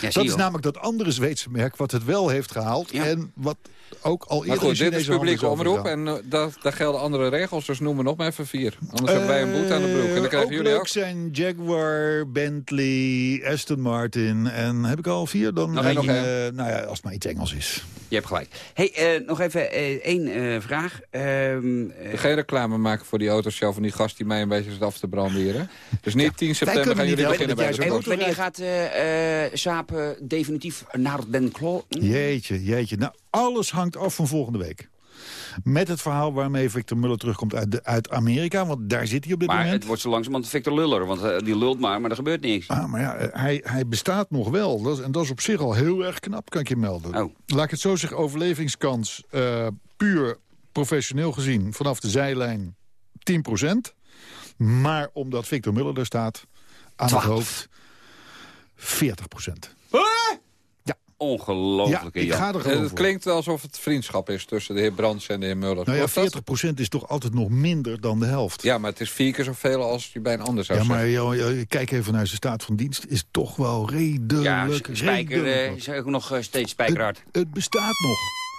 Ja, Dat je is wel. namelijk dat andere Zweedse merk wat het wel heeft gehaald... Ja. en wat ook al Maar eerder goed, in dit is publieke omroep en uh, dat, daar gelden andere regels. Dus noem er nog maar even vier. Anders hebben wij een boete aan de broek. En dan Eh, krijgen ook jullie leuk ook. zijn Jaguar, Bentley, Aston Martin. En heb ik al vier? Dan Nog en, eentje. eh, nou ja, als het maar iets Engels is. Je hebt gelijk. hey, eh, nog even eh, één eh, vraag. Ehm, eh, Geen reclame maken voor die autoshow van die gast die mij een beetje zit af te branden hier. Hè? Dus niet 10 september gaan niet jullie beginnen bij zo'n auto wanneer gaat eh definitief naar den klo? Jeetje, jeetje. Nou, alles hangt af van volgende week. Met het verhaal waarmee Victor Muller terugkomt uit, de, uit Amerika. Want daar zit hij op dit Maar moment. het wordt zo langzamerhand Victor Luller. Want eh, die lult maar, maar er gebeurt niks. Ah, maar ja, eh, hij, hij bestaat nog wel. Dat en dat is op zich al heel erg knap, kan ik je melden. Oh. Laat ik het zo zeggen, overlevingskans eh, puur professioneel gezien... vanaf de zijlijn 10% Maar omdat Victor Muller er staat, aan het hoofd 40 Ongelooflijke Ja, ik Jan. ga er gewoon Het klinkt wel alsof het vriendschap is tussen de heer Brands en de heer Muller. Nou ja, Klopt dat? 40% is toch altijd nog minder dan de helft. Ja, maar het is vier keer zoveel als je bij een ander zou Ja, maar zeggen. joh, joh, kijk even naar zijn staat van dienst. Is toch wel redelijk. Ja, Spijker redelijk eh, is ook nog eh, steeds spijkerhard. Het bestaat nog.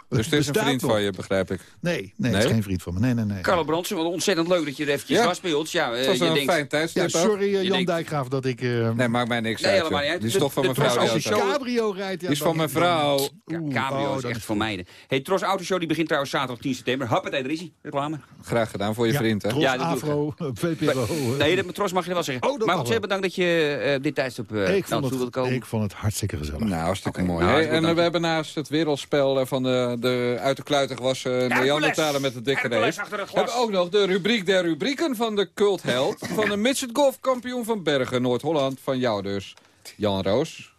Dus het is een vriend nog. van je, begrijp ik. Nee, nee, is geen vriend van me. Nee, nee, nee. Carlo Brandsen, wat ontzettend leuk dat je er eventjes Ja. was bij ons. Ja, eh, Het was je een denkt, fijn Ja, tijdstip ook. sorry eh, Je Jan denkt- Dijkgraaf dat ik... eh, Nee, maakt mij niks Nee, uit. helemaal niet. Die is toch van Tros die Autoshow- auto. cabrio rijdt... Ja, Die is van mijn vrouw. Ja, cabrio oh, is dan echt voor mij. Hey, Tros Autoshow die begint trouwens zaterdag 10 september. Huppatee, daar is hij. Reclame. Graag gedaan voor je Ja, vriend, hè? Tros, Ja, dat doe ik. Afro, VPRO. Nee, dat met Tros mag je wel zeggen. Oh, dat maar ontzettend bedankt dat je eh, dit tijdstip toe wilt het, komen. ik vond het hartstikke gezellig. Nou, hartstikke mooi. nou, en we hebben naast het wereldspel van de, de uit de kluiten gewassen Neandertalen met de dikke neus... glas. hebben we ook nog de rubriek der rubrieken van de cultheld... van de midget golfkampioen van Bergen, Noord-Holland. Van jou dus, Jan Roos.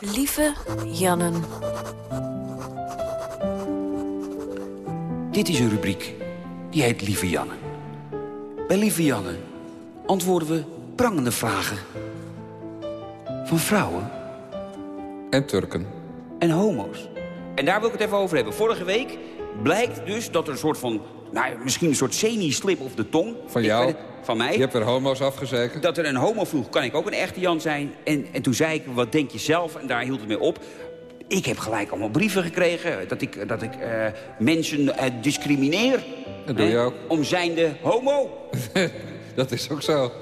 Lieve Jannen. Dit is een rubriek. Die heet Lieve Janne. Bij Lieve Janne antwoorden we prangende vragen. Van vrouwen En Turken. en homo's. En daar wil ik het even over hebben. Vorige week blijkt dus dat er een soort van... Nou, misschien een soort semi-slip of de tong. Van jou? het, van mij. Je hebt er homo's afgezeken. Dat er een homo vroeg, kan ik ook een echte Jan zijn? En, en toen zei ik, wat denk je zelf? En daar hield het mee op. Ik heb gelijk allemaal brieven gekregen dat ik, dat ik eh, mensen eh, discrimineer. Dat doe je ook. Om zijnde homo. Dat is ook zo.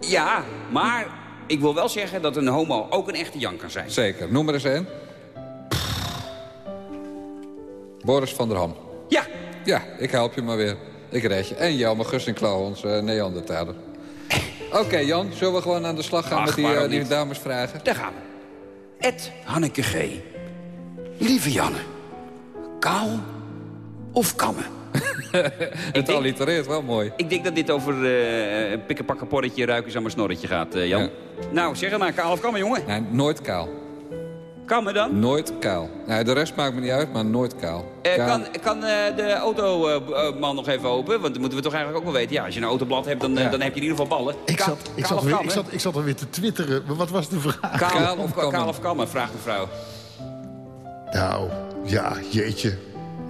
Ja, maar ik wil wel zeggen dat een homo ook een echte Jan kan zijn. Zeker. Noem er eens één. Boris van der Ham. Ja, Ja, ik help je maar weer. Ik red je. En Jelme Gussinklau, onze uh, Neandertaler. Oké, Jan, zullen we gewoon aan de slag gaan Ach, met die, uh, die damesvragen? daar gaan we. Ed Hanneke G. Lieve Janne. Kaal of kammen? Het allitereert wel mooi. Ik denk dat dit over eh een pikkenpakkenporretje ruikens aan mijn snorretje gaat, eh, Jan. Ja. Nou, zeg het maar, kaal of kammen, jongen? Nee, nooit kaal. Kammen dan? Nooit kaal. Nee, de rest maakt me niet uit, maar nooit kaal. Eh, Kaal- kan kan eh, de automan nog even open? Want dat moeten we toch eigenlijk ook wel weten. Ja, als je een autoblad hebt, dan, eh, Ja. dan heb je in ieder geval ballen. Ik zat, ik, zat of weer, ik, zat, ik zat alweer te twitteren. Maar Wat was de vraag? Kaal, Kaal of, kaal kammen? of kammen, vraagt de vrouw. Nou, ja, jeetje.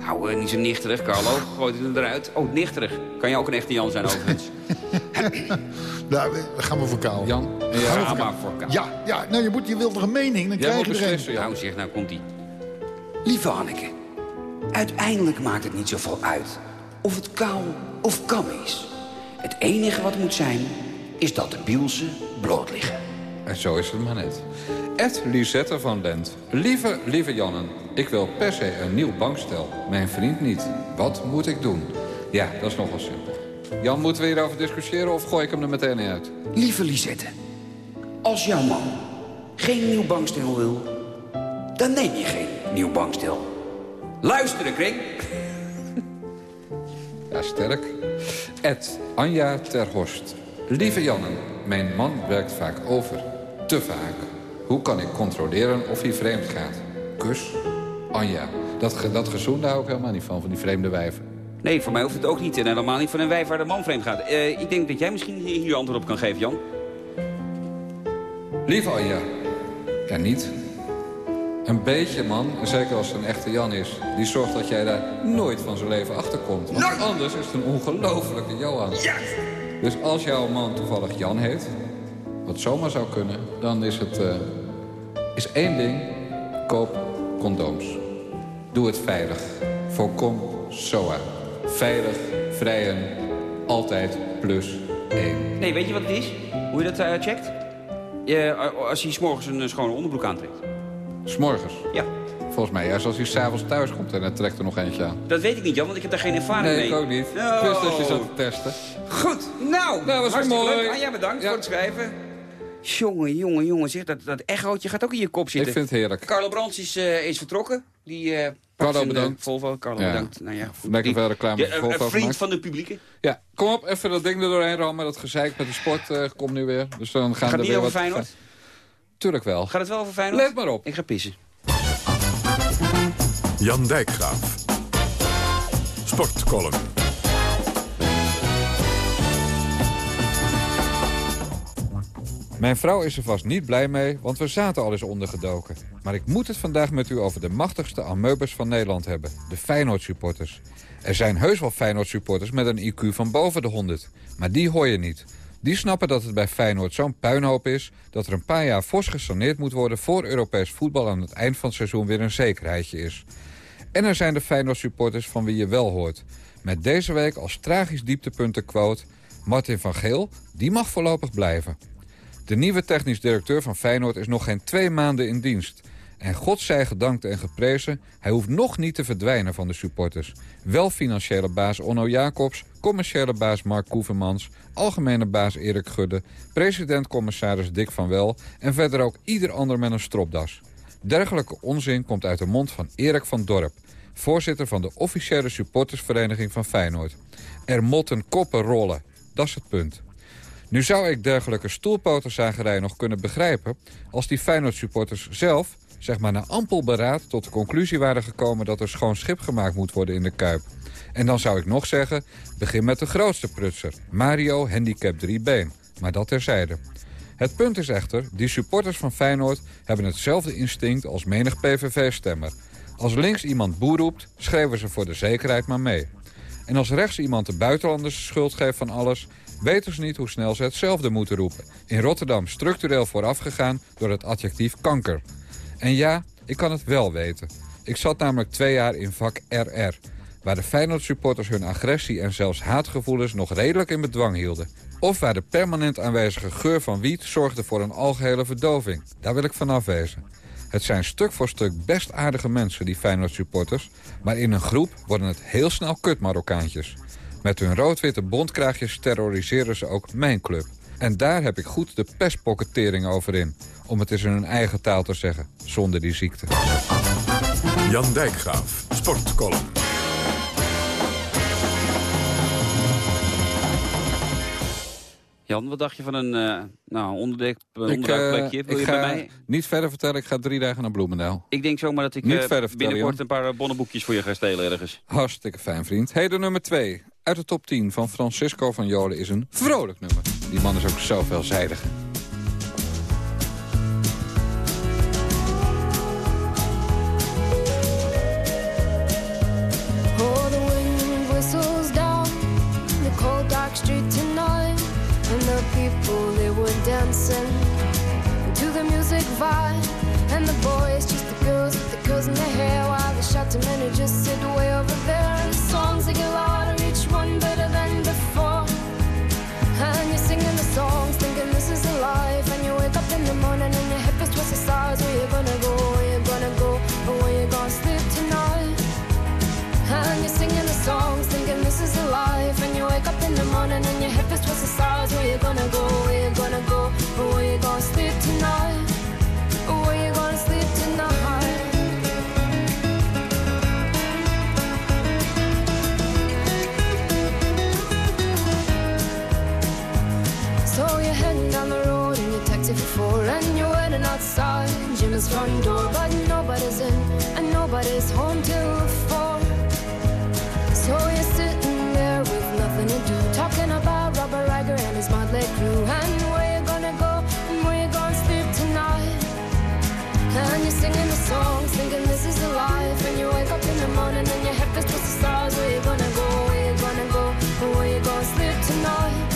Nou, eh, niet zo nichterig, Carlo. Gooi het eruit. Oh, nichterig. Kan je ook een echte Jan zijn, overigens. Nou, we- gaan we voor kaal. Jan, en jij? Ja, maar voor kaal. Ja, ja nou, je, moet, je wilt toch een mening? Dan Jij krijg je er een. Jan. Nou, zeg, nou komt ie. Lieve Anneke, uiteindelijk maakt het niet zoveel uit of het kaal of kam is. Het enige wat moet zijn, is dat de bielsen bloot liggen. En zo is het maar net. Ed Lisette van Lent. Lieve, lieve Jannen, ik wil per se een nieuw bankstel. Mijn vriend niet. Wat moet ik doen? Ja, dat is nogal simpel. Jan, moeten we hierover discussiëren of gooi ik hem er meteen uit? Lieve Lisette, als jouw man geen nieuw bankstel wil, dan neem je geen nieuw bankstel. Luisteren, Kring. Ja, sterk. Ed Anja Terhorst. Lieve Jannen, mijn man werkt vaak over. Te vaak. Hoe kan ik controleren of hij vreemd gaat? Kus, Anja. Dat, ge- dat gezoen daar ook helemaal niet van, van die vreemde wijven. Nee, voor mij hoeft het ook niet. En helemaal niet van een wijf waar de man vreemd gaat. Eh, ik denk dat jij misschien hier antwoord op kan geven, Jan. Lieve Anja. Ja, niet. Een beetje man, en zeker als het een echte Jan is... die zorgt dat jij daar nooit van zijn leven achterkomt. Want anders is het een ongelofelijke Johan. Dus als jouw man toevallig Jan heet... wat zomaar zou kunnen, dan is het... eh, is één ding, koop condooms. Doe het veilig. Voorkom SOA. Veilig, vrijen, altijd plus één. Nee, weet je wat het is? Hoe je dat eh, checkt? Je, eh, als hij 's morgens een eh, schone onderbroek aantrekt. S'morgens? Ja. Volgens mij, juist als hij s'avonds thuis komt en hij trekt er nog eentje aan. Dat weet ik niet, Jan, want ik heb daar geen ervaring Nee, mee. ik ook niet. Oh. Dus dat je zat te testen. Goed, nou, Nou, was hartstikke mooi. leuk. Anja, bedankt voor het schrijven. Jongen, jongen, jongen, zeg, dat, dat echootje gaat ook in je kop zitten. Ik vind het heerlijk. Carlo Brands is, eh, is vertrokken. Die, eh Carlo, eh, bedankt. Volvo, Carlo, Ja. bedankt. Nou ja, Lekker die- veel reclame Ja, voor een- Volvo Een vriend gemaakt. van de publieke. Ja, kom op, even dat ding er doorheen rammen. Dat gezeik met de sport eh, komt nu weer. Dus dan gaan Gaat er het niet weer over wat... Feyenoord? Tuurlijk wel. Gaat het wel over Feyenoord? Let maar op. Ik ga pissen. Jan Dijkgraaf. Sportcolumn. Mijn vrouw is er vast niet blij mee, want we zaten al eens ondergedoken. Maar ik moet het vandaag met u over de machtigste ameubers van Nederland hebben. De Feyenoord-supporters. Er zijn heus wel Feyenoord-supporters met een IQ van boven de 100. Maar die hoor je niet. Die snappen dat het bij Feyenoord zo'n puinhoop is... dat er een paar jaar fors gesaneerd moet worden... voor Europees voetbal aan het eind van het seizoen weer een zekerheidje is. En er zijn de Feyenoord-supporters van wie je wel hoort. Met deze week als tragisch dieptepunt de quote... Martin van Geel, die mag voorlopig blijven. De nieuwe technisch directeur van Feyenoord is nog geen twee maanden in dienst. En God zij gedankt en geprezen, hij hoeft nog niet te verdwijnen van de supporters. Wel financiële baas Onno Jacobs, commerciële baas Mark Koevermans... algemene baas Erik Gudde, president-commissaris Dick van Wel... en verder ook ieder ander met een stropdas. Dergelijke onzin komt uit de mond van Erik van Dorp... voorzitter van de officiële supportersvereniging van Feyenoord. Er motten koppen rollen, dat is het punt. Nu zou ik dergelijke stoelpotenzagerij nog kunnen begrijpen... als die Feyenoord-supporters zelf, zeg maar na ampel beraad... tot de conclusie waren gekomen dat er schoon schip gemaakt moet worden in de Kuip. En dan zou ik nog zeggen, begin met de grootste prutser. Mario, handicap 3-been. Maar dat terzijde. Het punt is echter, die supporters van Feyenoord... hebben hetzelfde instinct als menig PVV-stemmer. Als links iemand boer roept, schreeuwen ze voor de zekerheid maar mee. En als rechts iemand de buitenlanders de schuld geeft van alles... weten ze niet hoe snel ze hetzelfde moeten roepen. In Rotterdam structureel voorafgegaan door het adjectief kanker. En ja, ik kan het wel weten. Ik zat namelijk twee jaar in vak RR... waar de Feyenoord-supporters hun agressie en zelfs haatgevoelens nog redelijk in bedwang hielden. Of waar de permanent aanwezige geur van wiet zorgde voor een algehele verdoving. Daar wil ik van afwezen. Het zijn stuk voor stuk best aardige mensen, die Feyenoord-supporters... maar in een groep worden het heel snel kut-Marokkaantjes. Met hun rood-witte bondkraagjes terroriseren ze ook mijn club. En daar heb ik goed de pestpocketering over in. Om het eens in hun eigen taal te zeggen, zonder die ziekte. Jan Dijkgraaf. Sportcolumn. Jan, wat dacht je van een uh, nou, onderdekt Ik, onderduikplekje? eh, Wil ik je ga bij mij? niet verder vertellen, ik ga drie dagen naar Bloemendaal. Ik denk zomaar dat ik Niet eh, binnenkort Jan. een paar eh, bonnenboekjes voor je ga stelen ergens. Hartstikke fijn, vriend. Heden nummer 2. Uit de top 10 van Francisco van Jolen is een vrolijk nummer. Die man is ook zo veelzijdig. Dancing to the music vibe, and the boys just the girls with the curls in their hair, while the shouting men who just sit way Where you gonna go? Where you gonna go? Tonight?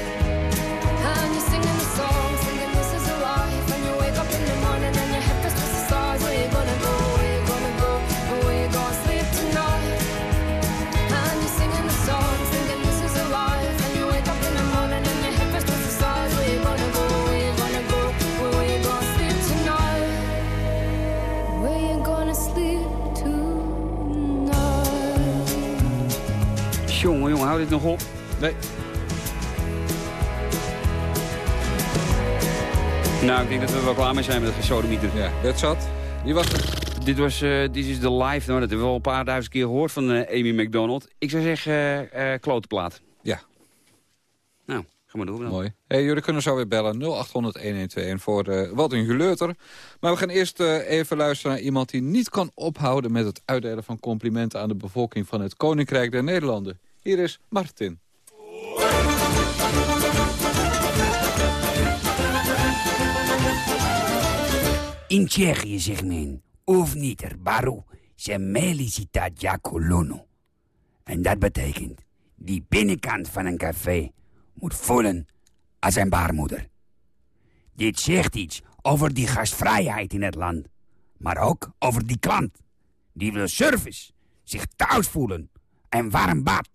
Hou dit nog op. Nee. Nou, ik denk dat we wel klaar mee zijn met het gesodemieter. Ja, dat zat. Wie was het? Dit was uh, This is the Live. Nou, dat hebben we al een paar duizend keer gehoord van eh, Amy McDonald. Ik zou zeggen, eh eh klote plaat. Ja. Nou, ga maar door dan. Mooi. Hey, jullie kunnen zo weer bellen 0800-1121 voor eh, wat een geleuter. Maar we gaan eerst eh, even luisteren naar iemand die niet kan ophouden... met het uitdelen van complimenten aan de bevolking van het Koninkrijk der Nederlanden. Hier is Martin. In Tsjechië zegt men, of niet er baru, se melicitat. En dat betekent, die binnenkant van een café moet voelen als een baarmoeder. Dit zegt iets over die gastvrijheid in het land, maar ook over die klant. Die wil service, zich thuis voelen en warm bad.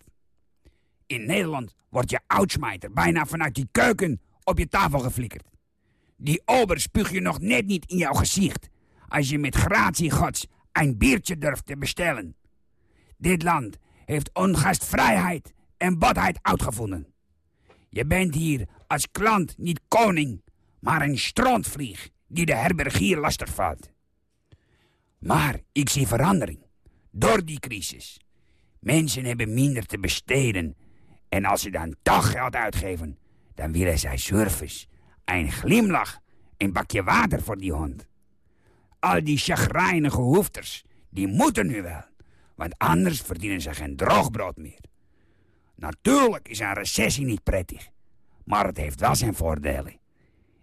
In Nederland wordt je oudsmijter bijna vanuit die keuken op je tafel geflikkerd. Die ober spuug je nog net niet in jouw gezicht... als je met gratie gods een biertje durft te bestellen. Dit land heeft ongastvrijheid en badheid uitgevonden. Je bent hier als klant niet koning, maar een strontvlieg... die de herbergier lastig valt. Maar ik zie verandering. Door die crisis. Mensen hebben minder te besteden. En als ze dan toch geld uitgeven, dan willen zij service een glimlach, een bakje water voor die hond. Al die chagrijnige hoefters, die moeten nu wel. Want anders verdienen ze geen droogbrood meer. Natuurlijk is een recessie niet prettig. Maar het heeft wel zijn voordelen.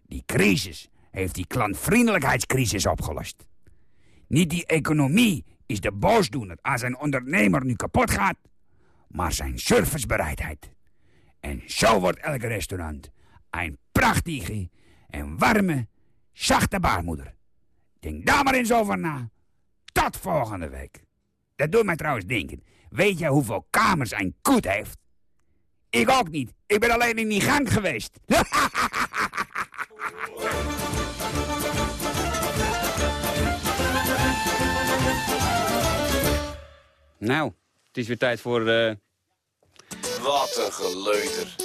Die crisis heeft die klantvriendelijkheidscrisis opgelost. Niet die economie is de boosdoener als een ondernemer nu kapot gaat. Maar zijn servicebereidheid. En zo wordt elk restaurant een prachtige en warme, zachte baarmoeder. Denk daar maar eens over na. Tot volgende week. Dat doet mij trouwens denken. Weet jij hoeveel kamers een koet heeft? Ik ook niet. Ik ben alleen in die gang geweest. Nou, het is weer tijd voor... eh, Wat een geleuter.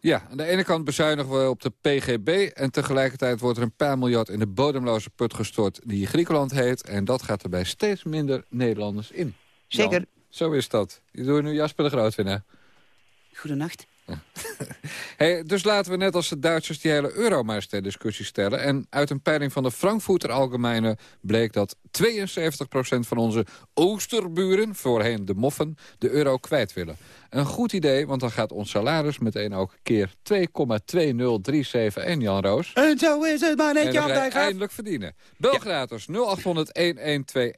Ja, aan de ene kant bezuinigen we op de PGB... en tegelijkertijd wordt er een paar miljard in de bodemloze put gestort... die Griekenland heet. En dat gaat er bij steeds minder Nederlanders in. Zeker. Zo is dat. Je doet nu Jasper de Groot winnen. Goedenacht. Hey, dus laten we net als de Duitsers die hele euro maar eens ter discussie stellen. En uit een peiling van de Frankfurter Algemeine bleek dat 72% van onze oosterburen, voorheen de moffen, de euro kwijt willen. Een goed idee, want dan gaat ons salaris meteen ook keer 2,20371, Jan Roos. En zo is het maar net, Jan Dijkgraaf. eindelijk verdienen. Bel gratis 0800 1121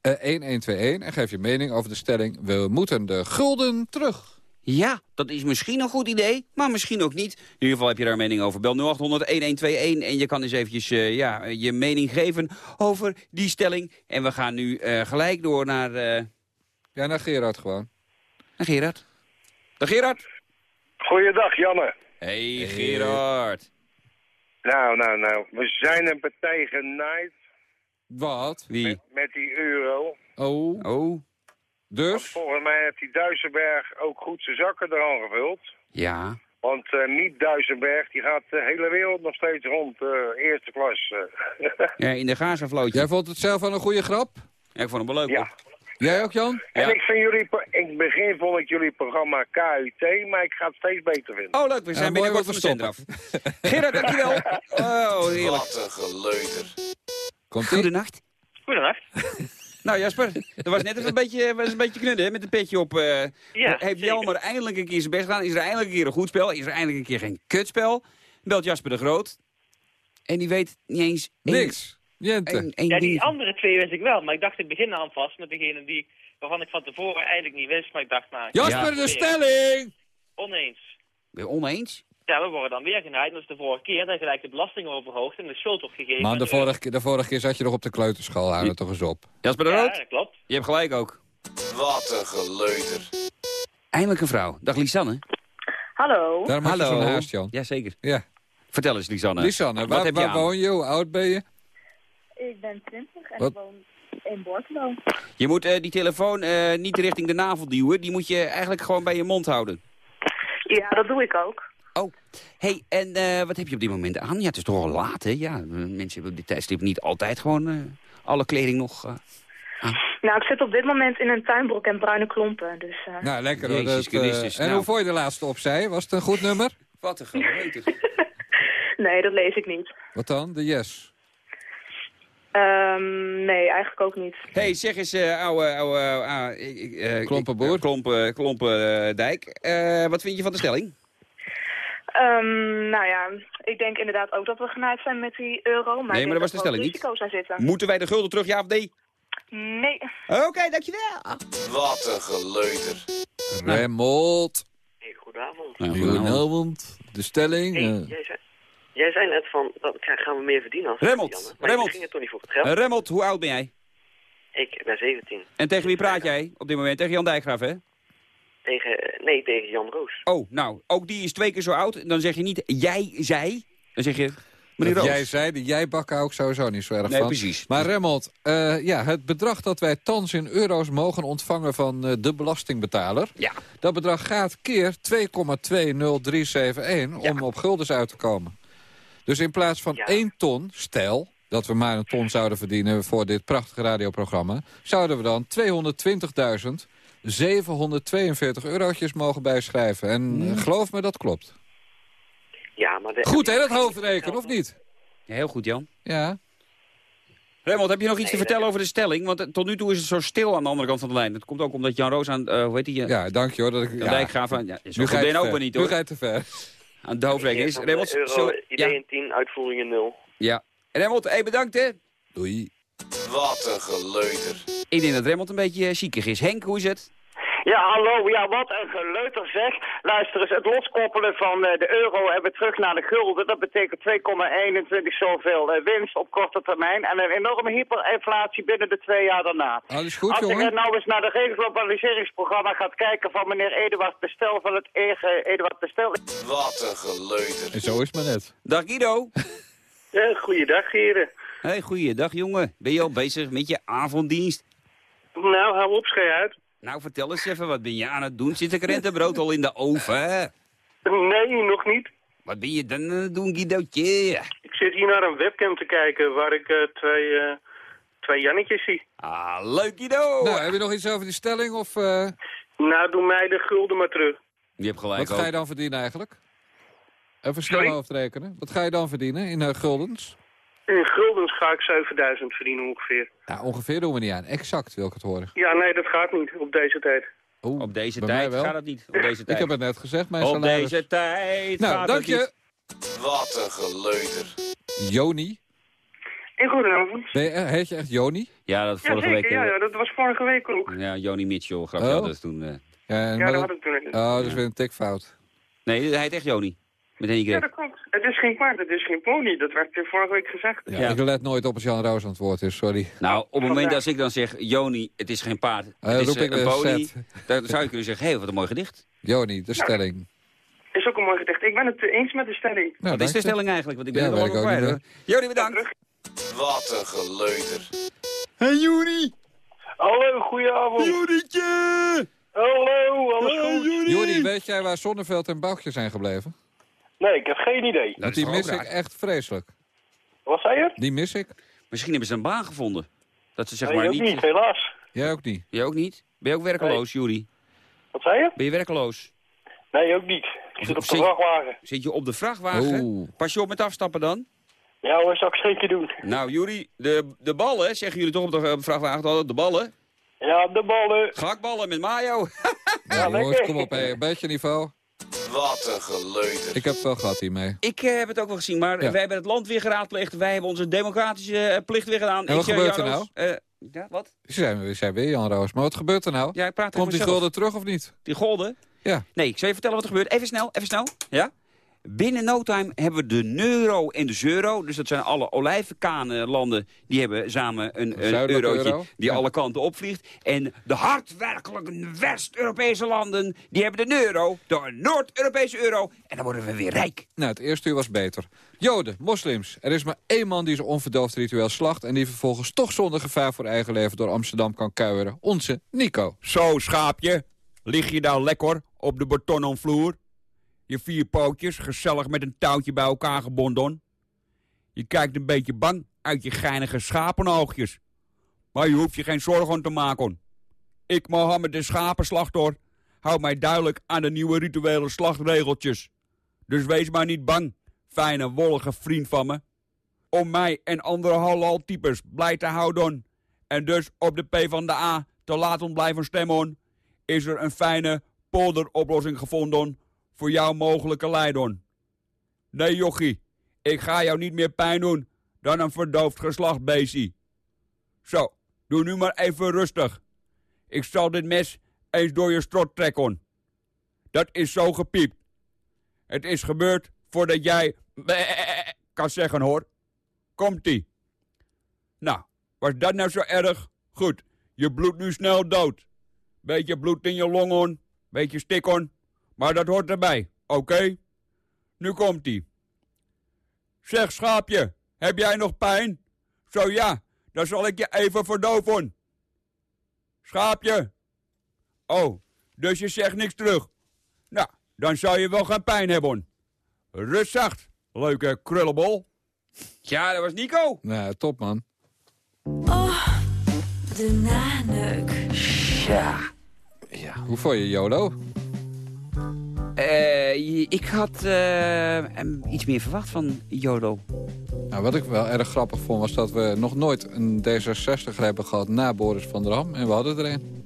eh, 1121 en geef je mening over de stelling... we moeten de gulden terug. Ja, dat is misschien een goed idee, maar misschien ook niet. In ieder geval heb je daar een mening over. Bel 0800-1121 en je kan eens eventjes eh, ja, je mening geven over die stelling. En we gaan nu eh, gelijk door naar... eh, Ja, naar Gerard gewoon. naar Gerard. Dag Gerard. Goeiedag, Janne. Hey, Gerard. Nou, nou, nou. We zijn een partij genaaid Wat? Wie? met die euro. Oh. Oh. Dus? Volgens mij heeft die Duisenberg ook goed zijn zakken eraan gevuld. Ja. Want eh, niet Duisenberg, die gaat de hele wereld nog steeds rond, eh, eerste klas. eh. ja, in de Gaza-vlootje. Jij vond het zelf wel een goede grap? Ja, ik vond hem wel leuk. Ja. Jij ook, Jan? En ik vind jullie, in het begin vond ik jullie programma KUT, maar ik ga het steeds beter vinden. Oh, leuk. We zijn Ja, mooi binnenkort van wat de zender af. Gerard, dankjewel. Oh, heerlijk. Wat een geleuter. Komt Goedenacht. Goedenacht. Nou Jasper, dat was net even een beetje, was een beetje knudden hè, met een petje op. eh, Ja, heeft. Jelmer eindelijk een keer zijn best gedaan? Is er eindelijk een keer een goed spel? Is er eindelijk een keer geen kutspel? Belt Jasper de Groot. En die weet niet eens... Niks. Ja, die ding. andere twee wist ik wel, maar ik dacht ik begin aan vast met degene die, waarvan ik van tevoren eigenlijk niet wist, maar ik dacht nou... Jasper, ja, de stelling! Oneens. Ben je oneens? Ja, we worden dan weer genaaid, dat is de vorige keer, dat gelijk de belasting overhoogd en de schuld opgegeven. Man, de En, eh, vorige, keer- de vorige keer zat je nog op de kleuterschool. Hou er toch eens op. Jasper de Ja, Groot? dat klopt. Je hebt gelijk ook. Wat een geleuter. Eindelijk een vrouw. Dag Lisanne. Hallo. Daarom had je Hallo. haast, Jan. Jazeker. Ja. Vertel eens, Lisanne. Lisanne, Wat waar, heb je waar woon je? Hoe oud ben je? Ik ben 20 en Wat? ik woon in Borculo. Je moet eh, die telefoon eh, niet richting de navel duwen. Die moet je eigenlijk gewoon bij je mond houden. Ja, dat doe ik ook. Oh, hey, en eh, wat heb je op dit moment aan? Ja, het is toch al laat, hè? Ja, mensen hebben op dit tijdstip niet altijd gewoon eh, alle kleding nog... eh, Nou, ik zit op dit moment in een tuinbroek en bruine klompen. Dus, eh, Nou, lekker hoor. Jezus Dat, eh, Christus, en nou. hoe vond je de laatste opzij? Was het een goed nummer? Wat een geweten. nee, dat lees ik niet. Wat dan? De Yes. Ehm, nee, eigenlijk ook niet. hey, zeg eens, eh ouwe, ouwe, Klompenboer. Klompen, Klompendijk. Eh, wat vind je van de stelling? Ehm, nou ja, ik denk inderdaad ook dat we genaaid zijn met die euro. Maar Nee, maar dat was de stelling niet. risico's aan zitten. Moeten wij de gulden terug, ja of nee? Nee. Oké, dankjewel. Wat een geleuter. Remold. Hey, goedenavond. Nou, goedenavond. De stelling. Hey, eh, jij, zei, jij zei net van, dat gaan we meer verdienen als Remmelt, Janne. Maar Remmelt. je ging het toch niet voor het geld? Remmelt, hoe oud ben jij? Ik ben 17. En tegen wie praat jij op dit moment? Tegen Jan Dijkgraaf, hè? Tegen, nee, tegen Jan Roos. Oh, nou, ook die is twee keer zo oud. Dan zeg je niet, jij zei. Dan zeg je, meneer dat Roos. jij zei, die jij bakken ook sowieso niet zo erg Nee, van. precies. Maar Remmelt, eh, ja, het bedrag dat wij thans in euro's mogen ontvangen van eh, de belastingbetaler... Ja. dat bedrag gaat keer 2,20371 om op guldens uit te komen. Dus in plaats van 1 ton, stel dat we maar een ton zouden verdienen voor dit prachtige radioprogramma... zouden we dan 220.742 eurotjes mogen bijschrijven. En eh, geloof me, dat klopt. Ja, maar... De, Goed hè, dat hoofdrekenen, of niet? Ja, heel goed, Jan. Ja. Remmelt, heb je nog iets te Nee, vertellen over de stelling? Want eh, tot nu toe is het zo stil aan de andere kant van de lijn. Dat komt ook omdat Jan Roos aan, eh hoe heet die? Ja, dank je hoor. Dat ik, ja. Dijkgraaf aan, ja, zo Nu ook maar niet Nu hoor. ga je te ver. Aan de hoofdrekening is. Euro, zo, idee ja, in 10, uitvoeringen 0. ja. Remmelt, hey, bedankt hè. Doei. Wat een geleuter. Ik denk dat Remmelt een beetje eh, ziekig is. Henk, hoe is het? Ja, hallo. Ja, wat een geleuter zeg. Luister eens, het loskoppelen van eh, de euro en weer terug naar de gulden... dat betekent 2,21 zoveel eh, winst op korte termijn... en een enorme hyperinflatie binnen de twee jaar daarna. Alles goed, Als je nou eens naar de reglobaliseringsprogramma gaat kijken... van meneer Eduard Bestel van het eigen Eduard Bestel... Wat een geleuter. En zo is het maar net. Dag Guido. Ja, goeiedag, heren. Hey, goeiedag jongen. Ben je al bezig met je avonddienst? Nou, hou op, schei uit. Nou, vertel eens even, wat ben je aan het doen? Zit de krentenbrood al in de oven? Nee, nog niet. Wat ben je dan aan het doen, Guidootje? Ik zit hier naar een webcam te kijken waar ik eh, twee, eh, twee Jannetjes zie. Ah, leuk Guido! Nou, heb je nog iets over die stelling? Of, eh, Nou, doe mij de gulden maar terug. Je hebt gelijk wat ga je dan verdienen eigenlijk? Even snel Sorry? hoofdrekenen. Wat ga je dan verdienen in uh, guldens? In guldens ga ik 7000 verdienen ongeveer. Ja, ongeveer doen we niet aan. Exact wil ik het horen. Ja, nee, dat gaat niet op deze tijd. Oeh, Op deze tijd gaat het niet. Op deze Ik tijd. heb het net gezegd, mijn Op salaris. deze tijd Nou, gaat dank het je. niet. Wat een geleuter. Joni. En goedenavond. Ben je, eh, heet je echt Joni? Ja, dat vorige zeker. week... Ja, eh, ja, dat was vorige week ook. Ja, Joni Mitchell, grapje Oh. toen. eh. Ja, Ja, maar dat dat- had ik toen. Oh, dat is weer een tikfout. Nee, hij heet echt Joni. Met Ja, dat klopt. Het is geen paard, het is geen pony. Dat werd vorige week gezegd. Ja, Ik let nooit op als Jan Roos aan het woord is, sorry. Nou, op het moment dat ik dan zeg, Joni, het is geen paard, het Eh, is roep eh, ik een pony, dan zou je kunnen zeggen, hé, hey, wat een mooi gedicht. Joni, de stelling. Is ook een mooi gedicht. Ik ben het eens met de stelling. Nou, wat is de stelling eigenlijk? Want ik ben Ja, het allemaal ik ook kwijt. Joni, bedankt. Wat een geleuter. Hey, Joni. Hallo, goedenavond. Jonietje. Hallo, alles goed? Jori, weet jij waar Zonneveld en Boukje zijn gebleven? Nee, ik heb geen idee. Want die mis ik echt vreselijk. Wat zei je? Die mis ik. Misschien hebben ze een baan gevonden. Dat ze zeg Nee, maar ook niet... niet, helaas. Jij ook niet. Jij ook niet? Ben je ook werkeloos, Juri? Wat zei je? Ben je werkeloos? Nee, ook niet. Ik zit op de Zit- vrachtwagen. Zit je op de vrachtwagen? Oeh. Pas je op met afstappen dan? Ja hoor, zal ik zeker doen. Nou, Juri, de, de ballen, zeggen jullie toch op de vrachtwagen altijd, de ballen? Ja, de ballen. Gakballen met mayo. Ja, jongens, kom op, een beetje niveau. Wat een geleuter. Ik heb het wel gehad hiermee. Ik eh, heb het ook wel gezien, maar Ja. wij hebben het land weer geraadpleegd. Wij hebben onze democratische eh, plicht weer gedaan. En wat Ik, eh, gebeurt er nou? eh, ja, wat? Ze zijn, we zijn weer Jan Roos. Maar wat gebeurt er nou? Ja, ik praat Komt die gulden terug of niet? Die golden? Ja. Nee, ik zal je vertellen wat er gebeurt. Even snel, even snel. Ja? Binnen no time hebben we de euro en de euro. Dus dat zijn alle olijfkanenlanden. Die hebben samen een, eurotje euro. die Ja. alle kanten opvliegt. En de hardwerkelijke West-Europese landen, die hebben de euro. De Noord-Europese euro. En dan worden we weer rijk. Nou, het eerste uur was beter. Joden, moslims. Er is maar één man die zijn onverdoofd ritueel slacht... en die vervolgens toch zonder gevaar voor eigen leven door Amsterdam kan kuieren. Onze Nico. Zo, schaapje. Lig je nou lekker op de betonnen vloer? Je vier pootjes, gezellig met een touwtje bij elkaar gebonden. Je kijkt een beetje bang uit je geinige schapenoogjes. Maar je hoeft je geen zorgen om te maken. Ik, Mohammed de Schapenslachter, hou mij duidelijk aan de nieuwe rituele slachtregeltjes. Dus wees maar niet bang, fijne wollige vriend van me. Om mij en andere halal-types blij te houden en dus op de P van de A te laten blijven stemmen, is er een fijne polderoplossing gevonden voor jouw mogelijke lijden. Nee, jochie, ik ga jou niet meer pijn doen dan een verdoofd geslachtbeestie. Zo, doe nu maar even rustig. Ik zal dit mes eens door je strot trekken. Dat is zo gepiept. Het is gebeurd voordat jij kan zeggen hoor. Komt-ie. Nou, was dat nou zo erg? Goed, je bloedt nu snel dood. Beetje bloed in je longen, beetje stikken. Maar dat hoort erbij, oké? Nu komt-ie. Zeg schaapje, heb jij nog pijn? Zo ja, dan zal ik je even verdoven. Schaapje. Oh, dus je zegt niks terug. Nou, dan zou je wel geen pijn hebben. Rustzacht, leuke krullenbol. Ja, dat was Nico. Nou, top man. Oh, de naneuk. Ja. Ja. Hoe vond je YOLO? Eh, ik had eh, iets meer verwacht van Jodo. Nou, wat ik wel erg grappig vond was dat we nog nooit een D66 hebben gehad na Boris van der Ham. En we hadden er een.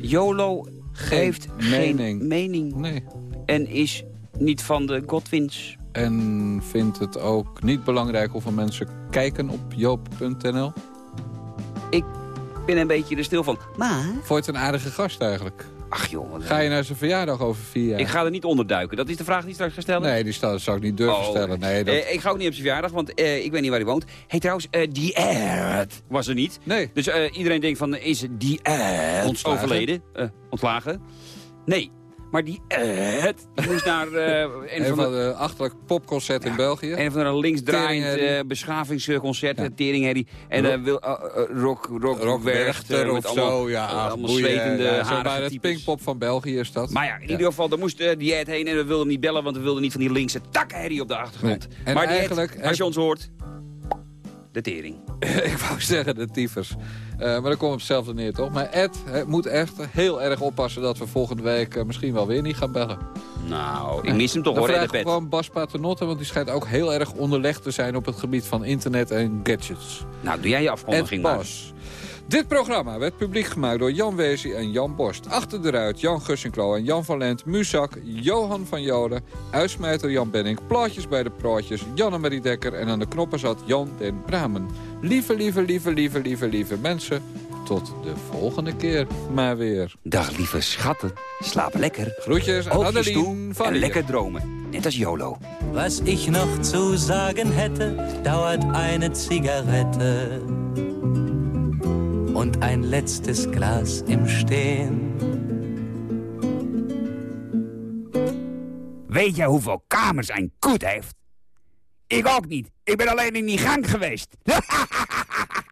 YOLO heeft mening. geen mening. Nee. En is niet van de Godwins. En vindt het ook niet belangrijk hoeveel mensen kijken op joop.nl? Ik ben een beetje er stil van. Maar... Vond je het een aardige gast eigenlijk? Ach jongen. Ga je naar zijn verjaardag over vier jaar? Ik ga er niet onderduiken. Dat is de vraag die straks ga stellen. Nee, die zou ik niet durven Oh, stellen. Nee, dat... Eh, ik ga ook niet op zijn verjaardag, want eh, ik weet niet waar hij woont. Hey, trouwens, eh die Erd was er niet. Nee. Dus eh, iedereen denkt van, is die Erd Ontslagen? overleden? Eh, ontslagen? Nee. Maar die Erd die moest naar eh, een, van de... de achterlijk popconcert in België. Een van de linksdraaiend Teringherrie. eh beschavingsconcert, Ja. Teringherrie. En eh, wil, eh, eh, rock, rock, Rock Werchter of allemaal, zo, ja. eh, allemaal boeien. zwetende, ja, zo harige bij het types. Pinkpop van België is dat. Maar ja, in ieder geval, daar moest eh, die Ed heen en we wilden niet bellen, want we wilden niet van die linkse takherrie op de achtergrond. Nee. En Maar eigenlijk als je ons hoort, de tering. ik wou zeggen de tyfus. Eh, maar dan komt op hetzelfde neer, toch? Maar Ed moet echt heel erg oppassen dat we volgende week eh, misschien wel weer niet gaan bellen. Nou, ik mis hem toch hoor, Ed de Pet. gewoon Bas Paternotte, want die schijnt ook heel erg onderlegd te zijn op het gebied van internet en gadgets. Nou, doe jij je Ed afkondiging maar. Dit programma werd publiek gemaakt door Jan Weesie en Jan Borst. Achter de ruit Jan Gussinklo en Jan van Lent, Muzak, Johan van Joden, uitsmijter Jan Benning, plaatjes bij de praatjes, Janne-Marie Dekker en aan de knoppen zat Jan den Bramen. Lieve, lieve, lieve, lieve, lieve, lieve mensen, tot de volgende keer maar weer. Dag lieve schatten, slaap lekker. Groetjes aan Adeline van en lekker dromen. Net als YOLO. Was ich noch zu sagen hätte, dauert eine Zigarette und ein letztes Glas im Stehen. Weet jij hoeveel kamers een koet heeft? Ik ook niet. Ik ben alleen in die gang geweest.